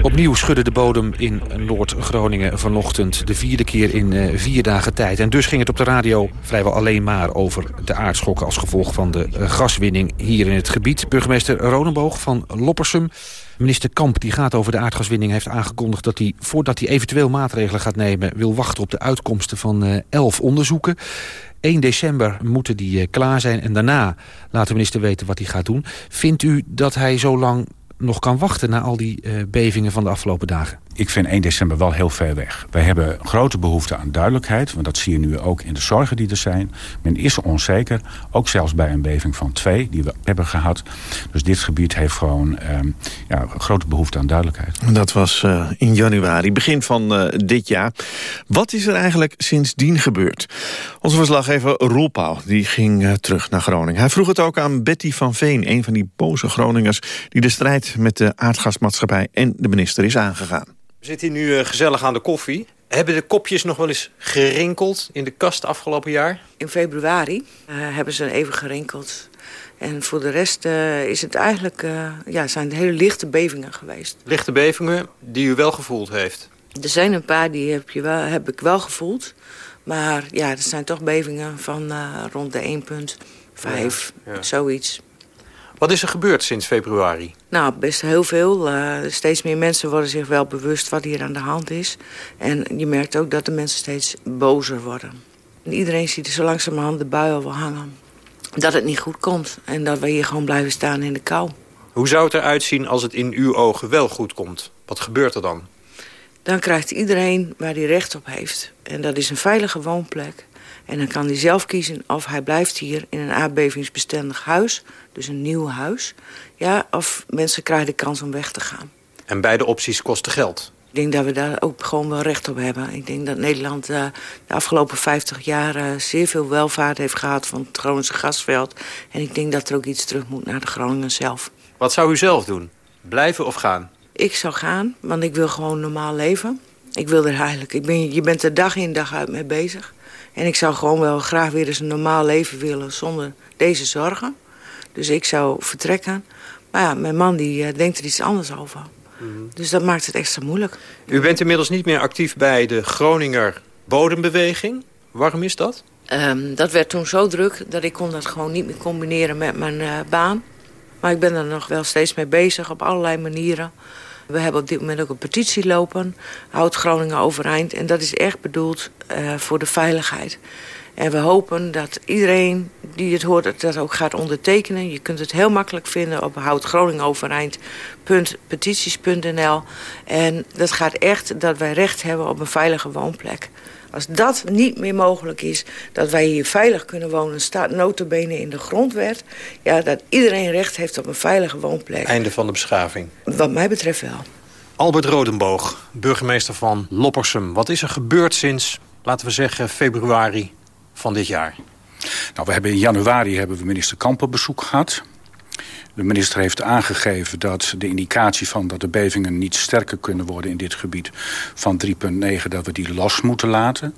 Opnieuw schudde de bodem in Noord-Groningen vanochtend. De vierde keer in eh, vier dagen tijd. En dus ging het op de radio vrijwel alleen maar over de aardschokken... als gevolg van de eh, gaswinning hier in het gebied. Burgemeester Ronenboog van Loppersum. Minister Kamp die gaat over de aardgaswinning heeft aangekondigd... dat hij voordat hij eventueel maatregelen gaat nemen... wil wachten op de uitkomsten van eh, elf onderzoeken. 1 december moeten die klaar zijn en daarna laat de minister weten wat hij gaat doen. Vindt u dat hij zo lang nog kan wachten na al die eh, bevingen van de afgelopen dagen? Ik vind 1 december wel heel ver weg. Wij hebben grote behoefte aan duidelijkheid. Want dat zie je nu ook in de zorgen die er zijn. Men is onzeker. Ook zelfs bij een beving van 2 die we hebben gehad. Dus dit gebied heeft gewoon ehm, ja, grote behoefte aan duidelijkheid. Dat was eh, in januari, begin van eh, dit jaar. Wat is er eigenlijk sindsdien gebeurd? Onze verslaggever Roel Pauw die ging eh, terug naar Groningen. Hij vroeg het ook aan Betty van Veen, een van die boze Groningers... die de strijd met de aardgasmaatschappij en de minister is aangegaan. We zitten hier nu eh, gezellig aan de koffie. Hebben de kopjes nog wel eens gerinkeld in de kast afgelopen jaar? In februari eh, hebben ze even gerinkeld. En voor de rest eh, is het eigenlijk, ja, zijn het hele lichte bevingen geweest. Lichte bevingen die u wel gevoeld heeft. Er zijn een paar die heb, je wel, heb ik wel gevoeld. Maar ja, er zijn toch bevingen van rond de 1,5, Ja, ja. zoiets. Wat is er gebeurd sinds februari? Nou, best heel veel. Eh, steeds meer mensen worden zich wel bewust wat hier aan de hand is. En je merkt ook dat de mensen steeds bozer worden. En iedereen ziet er zo langzamerhand de bui al wel hangen. Dat het niet goed komt en dat we hier gewoon blijven staan in de kou. Hoe zou het eruit zien als het in uw ogen wel goed komt? Wat gebeurt er dan? Dan krijgt iedereen waar hij recht op heeft. En dat is een veilige woonplek. En dan kan hij zelf kiezen of hij blijft hier in een aardbevingsbestendig huis. Dus een nieuw huis. Ja, of mensen krijgen de kans om weg te gaan. En beide opties kosten geld. Ik denk dat we daar ook gewoon wel recht op hebben. Ik denk dat Nederland eh, de afgelopen 50 jaar eh, zeer veel welvaart heeft gehad van het Groningse gasveld. En ik denk dat er ook iets terug moet naar de Groningen zelf. Wat zou u zelf doen? Blijven of gaan? Ik zou gaan, want ik wil gewoon normaal leven. Ik wil er eigenlijk... Ik ben, je bent er dag in dag uit mee bezig. En ik zou gewoon wel graag weer eens een normaal leven willen zonder deze zorgen. Dus ik zou vertrekken. Maar ja, mijn man die eh, denkt er iets anders over. Dus dat maakt het extra moeilijk. U bent inmiddels niet meer actief bij de Groninger Bodembeweging. Waarom is dat? Ehm, dat werd toen zo druk dat ik kon dat gewoon niet meer combineren met mijn eh, baan. Maar ik ben er nog wel steeds mee bezig op allerlei manieren. We hebben op dit moment ook een petitie lopen. Houd Groningen overeind. En dat is echt bedoeld eh, voor de veiligheid. En we hopen dat iedereen die het hoort dat ook gaat ondertekenen. Je kunt het heel makkelijk vinden op houdgroningovereind.petities.nl. En dat gaat echt dat wij recht hebben op een veilige woonplek. Als dat niet meer mogelijk is, dat wij hier veilig kunnen wonen... staat notabene in de grondwet... Ja, dat iedereen recht heeft op een veilige woonplek. Einde van de beschaving. Wat mij betreft wel. Albert Rodenboog, burgemeester van Loppersum. Wat is er gebeurd sinds, laten we zeggen, februari van dit jaar? Nou, we hebben in januari hebben we minister Kamp op bezoek gehad. De minister heeft aangegeven dat de indicatie van dat de bevingen niet sterker kunnen worden in dit gebied van 3,9, dat we die los moeten laten.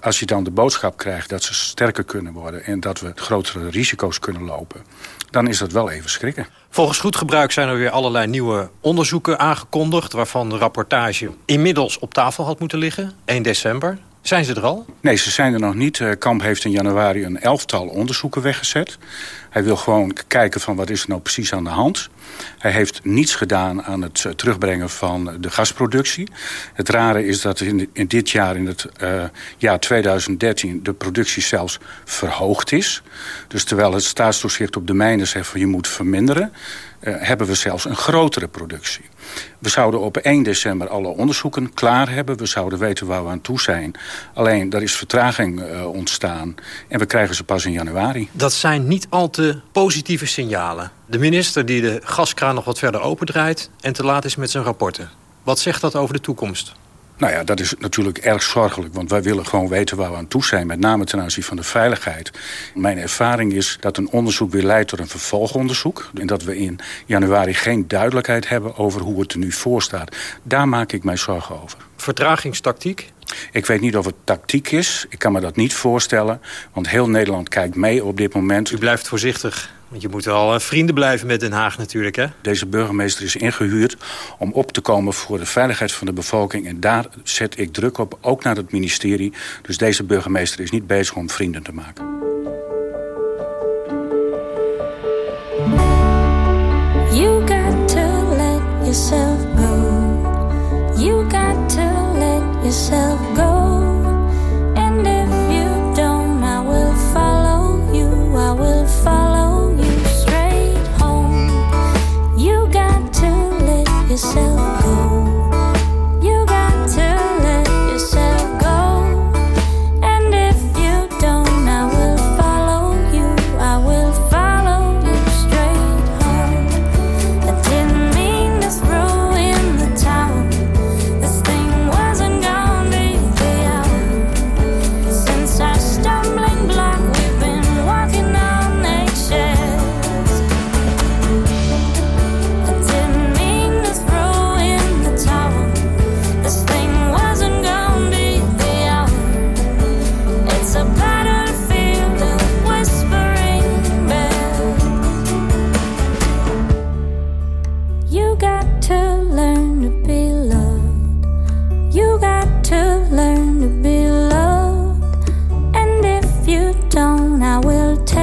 Als je dan de boodschap krijgt dat ze sterker kunnen worden en dat we grotere risico's kunnen lopen, dan is dat wel even schrikken. Volgens goed gebruik zijn er weer allerlei nieuwe onderzoeken aangekondigd... waarvan de rapportage inmiddels op tafel had moeten liggen, 1 december. Zijn ze er al? Nee, ze zijn er nog niet. Eh, Kamp heeft in januari een elftal onderzoeken weggezet. Hij wil gewoon kijken van wat is er nou precies aan de hand. Hij heeft niets gedaan aan het eh, terugbrengen van de gasproductie. Het rare is dat in, in dit jaar, in het uh, jaar 2013... de productie zelfs verhoogd is. Dus terwijl het staatstoezicht op de mijnen zegt van je moet verminderen... Hebben we zelfs een grotere productie. We zouden op 1 december alle onderzoeken klaar hebben. We zouden weten waar we aan toe zijn. Alleen, er is vertraging uh, ontstaan. En we krijgen ze pas in januari. Dat zijn niet al te positieve signalen. De minister die de gaskraan nog wat verder opendraait... en te laat is met zijn rapporten. Wat zegt dat over de toekomst? Nou ja, dat is natuurlijk erg zorgelijk. Want wij willen gewoon weten waar we aan toe zijn. Met name ten aanzien van de veiligheid. Mijn ervaring is dat een onderzoek weer leidt tot een vervolgonderzoek. En dat we in januari geen duidelijkheid hebben over hoe het er nu voor staat. Daar maak ik mij zorgen over. Vertragingstactiek? Ik weet niet of het tactiek is. Ik kan me dat niet voorstellen. Want heel Nederland kijkt mee op dit moment. U blijft voorzichtig. Want je moet wel vrienden blijven met Den Haag natuurlijk, hè? Deze burgemeester is ingehuurd om op te komen voor de veiligheid van de bevolking. En daar zet ik druk op, ook naar het ministerie. Dus deze burgemeester is niet bezig om vrienden te maken. You got to let yourself go. You got to let yourself go.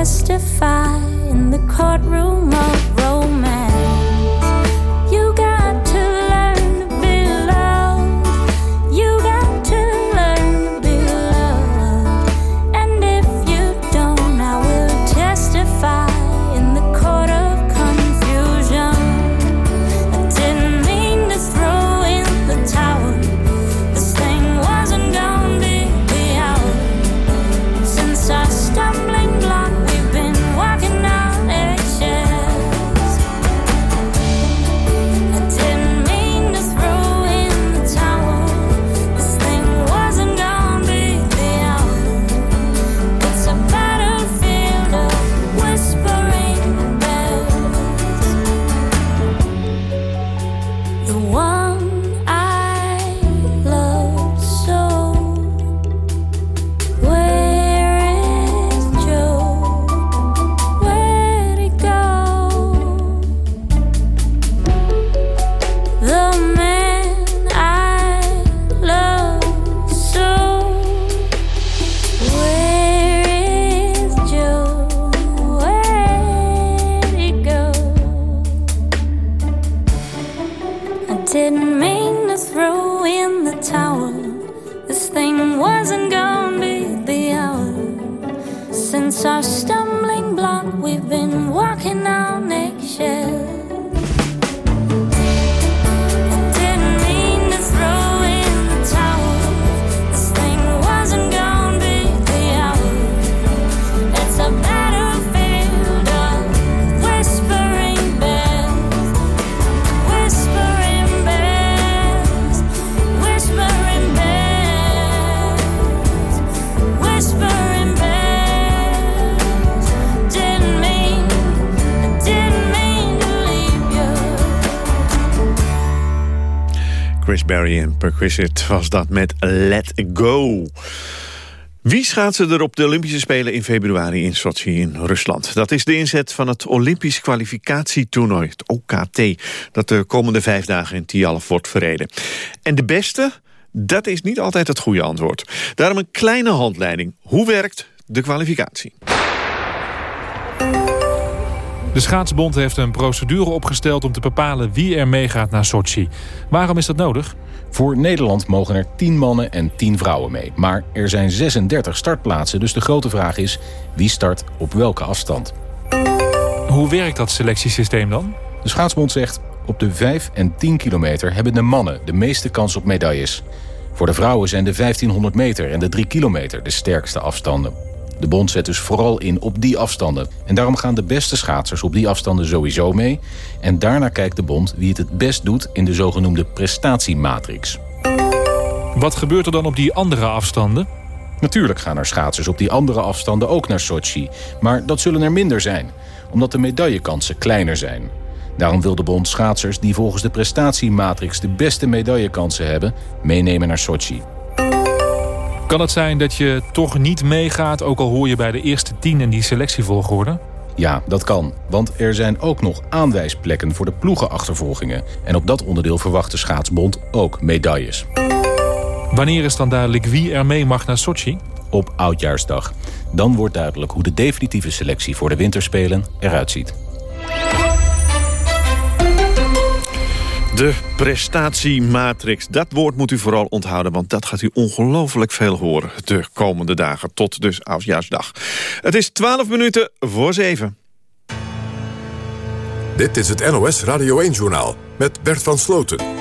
Testify in the courtroom of Chris Berry en Perquisite was dat met Let Go. Wie schaatsen er op de Olympische Spelen in februari in Sochi in Rusland? Dat is de inzet van het Olympisch kwalificatietoernooi, het OKT... dat de komende vijf dagen in Tialf wordt verreden. En de beste? Dat is niet altijd het goede antwoord. Daarom een kleine handleiding. Hoe werkt de kwalificatie? De Schaatsbond heeft een procedure opgesteld om te bepalen wie er meegaat naar Sochi. Waarom is dat nodig? Voor Nederland mogen er 10 mannen en 10 vrouwen mee. Maar er zijn 36 startplaatsen, dus de grote vraag is... wie start op welke afstand? Hoe werkt dat selectiesysteem dan? De Schaatsbond zegt... op de 5 en 10 kilometer hebben de mannen de meeste kans op medailles. Voor de vrouwen zijn de 1500 meter en de 3 kilometer de sterkste afstanden. De bond zet dus vooral in op die afstanden. En daarom gaan de beste schaatsers op die afstanden sowieso mee. En daarna kijkt de bond wie het het best doet in de zogenoemde prestatiematrix. Wat gebeurt er dan op die andere afstanden? Natuurlijk gaan er schaatsers op die andere afstanden ook naar Sochi. Maar dat zullen er minder zijn, omdat de medaillekansen kleiner zijn. Daarom wil de bond schaatsers die volgens de prestatiematrix de beste medaillekansen hebben... meenemen naar Sochi. Kan het zijn dat je toch niet meegaat, ook al hoor je bij de eerste tien in die selectievolgorde? Ja, dat kan. Want er zijn ook nog aanwijsplekken voor de ploegenachtervolgingen. En op dat onderdeel verwacht de schaatsbond ook medailles. Wanneer is dan duidelijk wie er mee mag naar Sochi? Op Oudjaarsdag. Dan wordt duidelijk hoe de definitieve selectie voor de winterspelen eruit ziet. De prestatiematrix, dat woord moet u vooral onthouden... want dat gaat u ongelooflijk veel horen de komende dagen. Tot dus Oudjaarsdag. Het is 12 minuten voor 7. Dit is het NOS Radio 1-journaal met Bert van Sloten.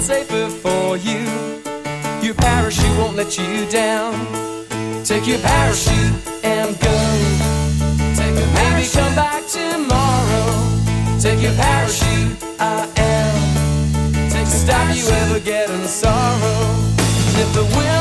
It safer for you. Your parachute won't let you down. Take your parachute and go. Take a Maybe come back tomorrow. Take your parachute. I am to stop you ever getting sorrow. And if the winds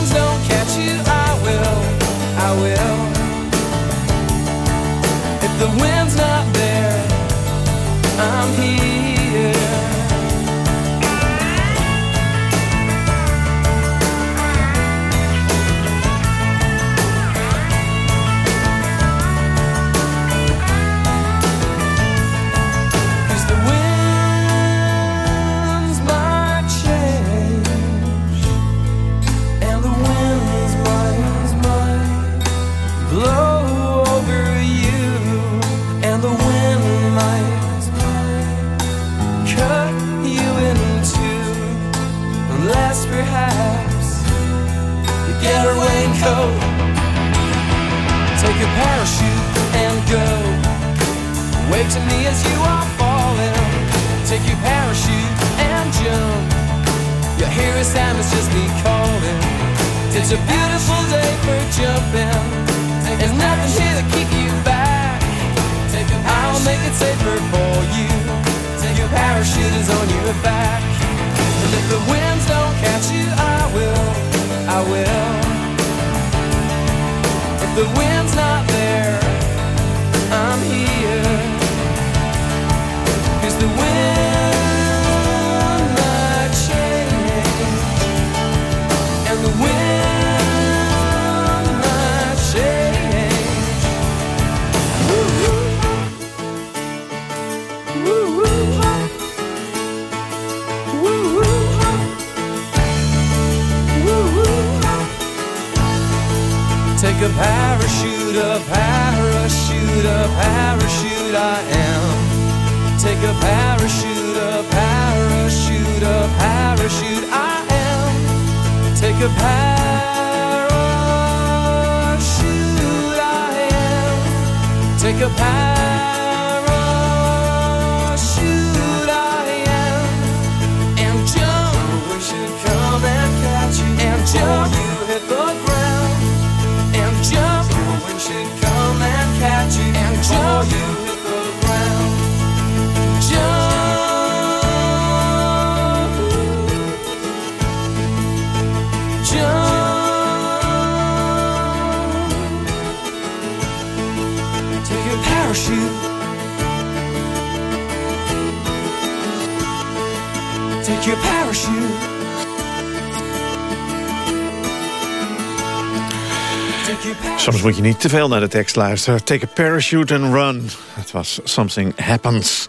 Soms moet je niet te veel naar de tekst luisteren. Take a parachute and run. Het was Something Happens.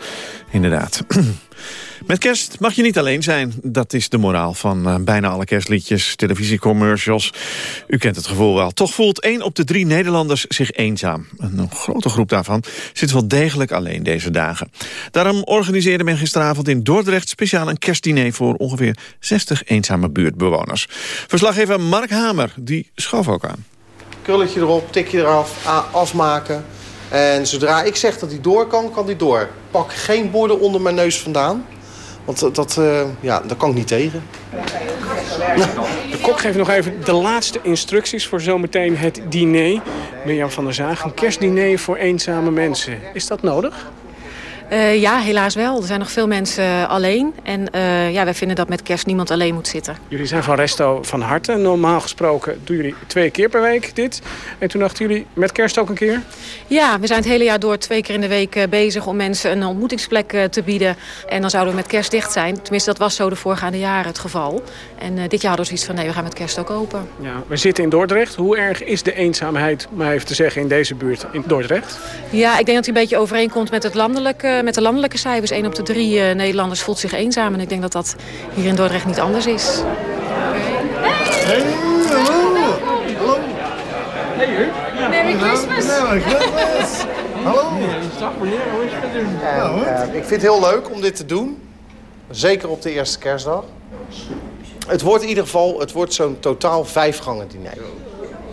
Inderdaad. (clears throat) Met kerst mag je niet alleen zijn. Dat is de moraal van eh, bijna alle kerstliedjes, televisiecommercials. U kent het gevoel wel. Toch voelt één op de drie Nederlanders zich eenzaam. Een grote groep daarvan zit wel degelijk alleen deze dagen. Daarom organiseerde men gisteravond in Dordrecht speciaal een kerstdiner voor ongeveer 60 eenzame buurtbewoners. Verslaggever Mark Hamer, die schoof ook aan. Krulletje erop, tikje eraf, afmaken. En zodra ik zeg dat hij door kan, kan hij door. Pak geen borden onder mijn neus vandaan. Want dat, dat, eh, ja, daar kan ik niet tegen. De kok geeft nog even de laatste instructies voor zometeen het diner. Mirjam van der Zaag, een kerstdiner voor eenzame mensen. Is dat nodig? Eh, ja, helaas wel. Er zijn nog veel mensen alleen. En eh, ja, wij vinden dat met kerst niemand alleen moet zitten. Jullie zijn van Resto van Harte. Normaal gesproken doen jullie twee keer per week dit. En toen dachten jullie met kerst ook een keer? Ja, we zijn het hele jaar door twee keer in de week eh, bezig om mensen een ontmoetingsplek te bieden. En dan zouden we met kerst dicht zijn. Tenminste, dat was zo de voorgaande jaren het geval. En dit jaar hadden we zoiets van nee, we gaan met kerst ook open. Ja, we zitten in Dordrecht. Hoe erg is de eenzaamheid, maar even te zeggen, in deze buurt in Dordrecht? Ja, ik denk dat hij een beetje overeenkomt met, het landelijke, met de landelijke cijfers. 1 op de drie eh, Nederlanders voelt zich eenzaam. En ik denk dat dat hier in Dordrecht niet anders is. Hey, hallo. Hallo. Hey, Merry Christmas. Merry Christmas. (laughs) Hallo. Dag meneer, hoe is het doen? En, eh, ik vind het heel leuk om dit te doen. Zeker op de eerste kerstdag. Het wordt in ieder geval het wordt zo'n totaal vijfgangen diner.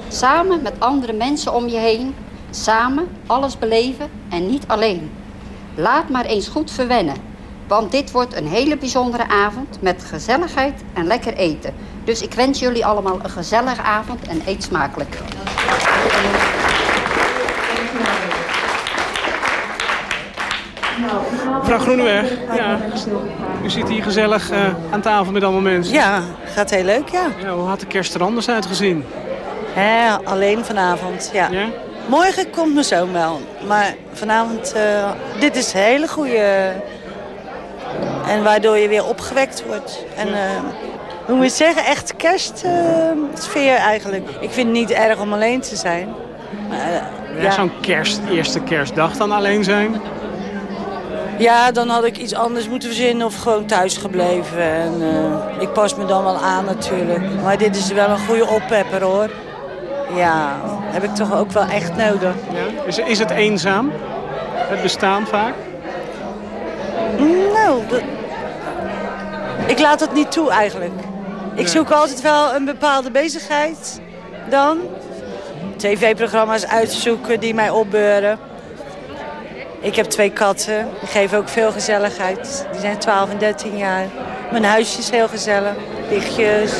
Samen met andere mensen om je heen. Samen alles beleven en niet alleen. Laat maar eens goed verwennen. Want dit wordt een hele bijzondere avond met gezelligheid en lekker eten. Dus ik wens jullie allemaal een gezellige avond en eet smakelijk. Mevrouw Groeneweg, ja. u zit hier gezellig eh, aan tafel met allemaal mensen. Ja, gaat heel leuk, ja. ja hoe had de kerst er anders uitgezien? Hè, alleen vanavond, ja. Morgen komt mijn zoon wel. Maar vanavond, eh, dit is een hele goede... en waardoor je weer opgewekt wordt. En eh, hoe moet je het zeggen, echt kerstsfeer eigenlijk. Ik vind het niet erg om alleen te zijn. Maar, eh, Ja, Zo'n kerst, eerste kerstdag dan alleen zijn? Ja, dan had ik iets anders moeten verzinnen of gewoon thuis gebleven. En, eh, ik pas me dan wel aan natuurlijk. Maar dit is wel een goede oppepper hoor. Ja, heb ik toch ook wel echt nodig. Ja. Is, is het eenzaam? Het bestaan vaak? Nou, dat- ik laat het niet toe eigenlijk. Ik Nee. zoek altijd wel een bepaalde bezigheid dan. TV-programma's uitzoeken die mij opbeuren. Ik heb twee katten. Die geven ook veel gezelligheid. Die zijn 12 en 13 jaar. Mijn huisje is heel gezellig. Lichtjes.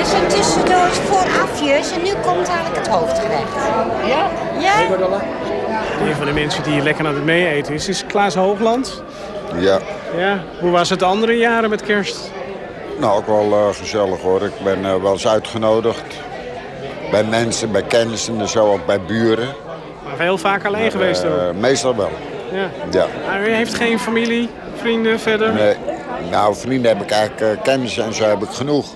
Is een tussendoor voorafjes en nu komt eigenlijk het hoofdgerecht. Ja? Ja? Een van de mensen die hier lekker aan het meeeten is, is Klaas Hoogland. Ja, Ja, hoe was het de andere jaren met kerst? nou ook wel eh, gezellig hoor. Ik ben eh, wel eens uitgenodigd. Bij mensen, bij kennissen en zo, ook bij buren. Maar heel vaak alleen geweest Eh, ook. meestal wel, Ja. ja. Maar u heeft geen familie, vrienden verder? Nee. Nou, vrienden heb ik eigenlijk, eh, kennissen en zo heb ik genoeg.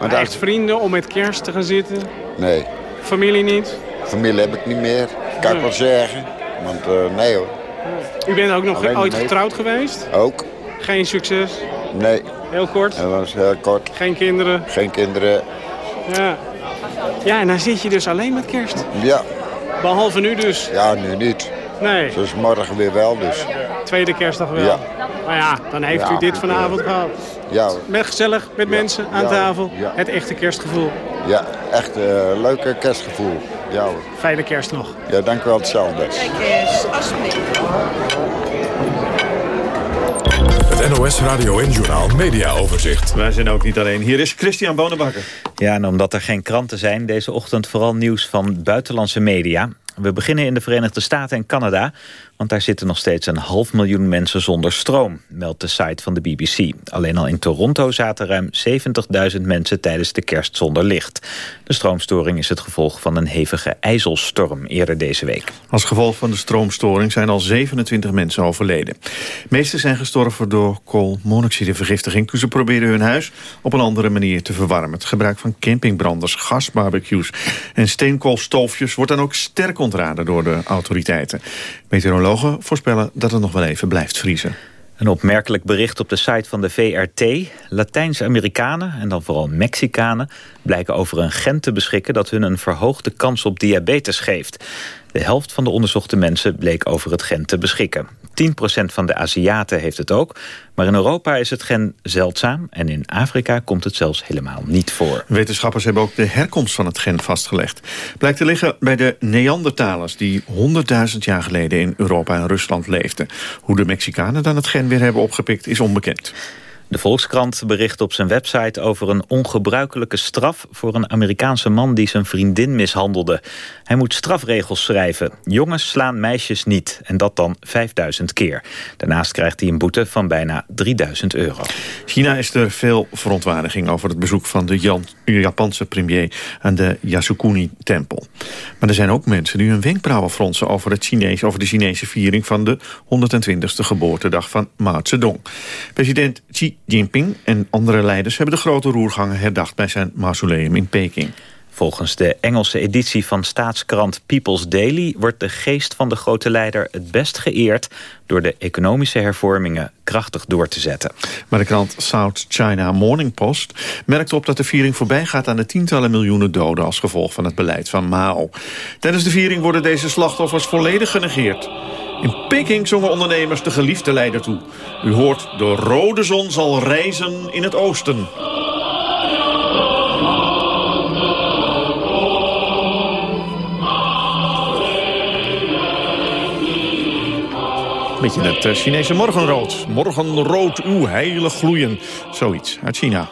Maar daar- Echt vrienden om met kerst te gaan zitten? Nee, Familie niet? familie heb ik niet meer, kan ik wel zeggen. Want eh, nee hoor, U bent ook nog Alleen ooit mee. getrouwd geweest? ook. Geen succes? Nee, Heel kort? dat was heel kort. Geen kinderen? Geen kinderen. Ja. Ja, en dan zit je dus alleen met kerst. Ja, Behalve nu dus. ja nu niet. Nee, Dus morgen weer wel dus. tweede kerstdag wel. Ja. Maar ja, dan heeft u dit vanavond gehad. Ja. Met gezellig, met mensen aan Ja, tafel. ja. Het echte kerstgevoel. ja echt een leuke kerstgevoel. Ja hoor. Fijne kerst nog. Ja, dank u wel hetzelfde. eens, alsjeblieft. Het NOS Radio en Journaal Media Overzicht. Wij zijn ook niet alleen. Hier is Christian Bonenbakker. Ja, en omdat er geen kranten zijn, deze ochtend vooral nieuws van buitenlandse media. We beginnen in de Verenigde Staten en Canada... want daar zitten nog steeds een half miljoen mensen zonder stroom... meldt de site van de BBC. Alleen al in Toronto zaten ruim 70.000 mensen tijdens de kerst zonder licht. De stroomstoring is het gevolg van een hevige ijzelstorm eerder deze week. Als gevolg van de stroomstoring zijn al 27 mensen overleden. De meeste zijn gestorven door koolmonoxidevergiftiging... ze probeerden hun huis op een andere manier te verwarmen. Het gebruik van campingbranders, gasbarbecues en steenkoolstoofjes... wordt dan ook sterk ontraden door de autoriteiten. Meteorologen voorspellen dat het nog wel even blijft vriezen. Een opmerkelijk bericht op de site van de VRT. Latijns-Amerikanen, en dan vooral Mexicanen... blijken over een gen te beschikken dat hun een verhoogde kans op diabetes geeft. De helft van de onderzochte mensen bleek over het gen te beschikken. 10% van de Aziaten heeft het ook. Maar in Europa is het gen zeldzaam... en in Afrika komt het zelfs helemaal niet voor. Wetenschappers hebben ook de herkomst van het gen vastgelegd. Blijkt te liggen bij de Neandertalers... die 100.000 jaar geleden in Europa en Rusland leefden. Hoe de Mexicanen dan het gen weer hebben opgepikt is onbekend. De Volkskrant bericht op zijn website over een ongebruikelijke straf... voor een Amerikaanse man die zijn vriendin mishandelde. Hij moet strafregels schrijven. Jongens slaan meisjes niet, en dat dan 5000 keer. Daarnaast krijgt hij een boete van bijna 3000 euro. China is er veel verontwaardiging over het bezoek van de Japanse premier aan de Yasukuni-tempel. Maar er zijn ook mensen die hun wenkbrauwen fronsen over, het Chinees, over de Chinese viering van de 120ste geboortedag van Mao Zedong. President Xi Jinping en andere leiders hebben de grote roergangen herdacht bij zijn mausoleum in Peking. Volgens de Engelse editie van staatskrant People's Daily... wordt de geest van de grote leider het best geëerd... door de economische hervormingen krachtig door te zetten. Maar de krant South China Morning Post merkt op dat de viering voorbij gaat aan de tientallen miljoenen doden als gevolg van het beleid van Mao. Tijdens de viering worden deze slachtoffers volledig genegeerd. In Peking zongen ondernemers de geliefde leider toe. U hoort de rode zon zal rijzen in het oosten. Beetje het eh, Chinese morgenrood. Morgenrood, uw heilig gloeien. Zoiets uit China.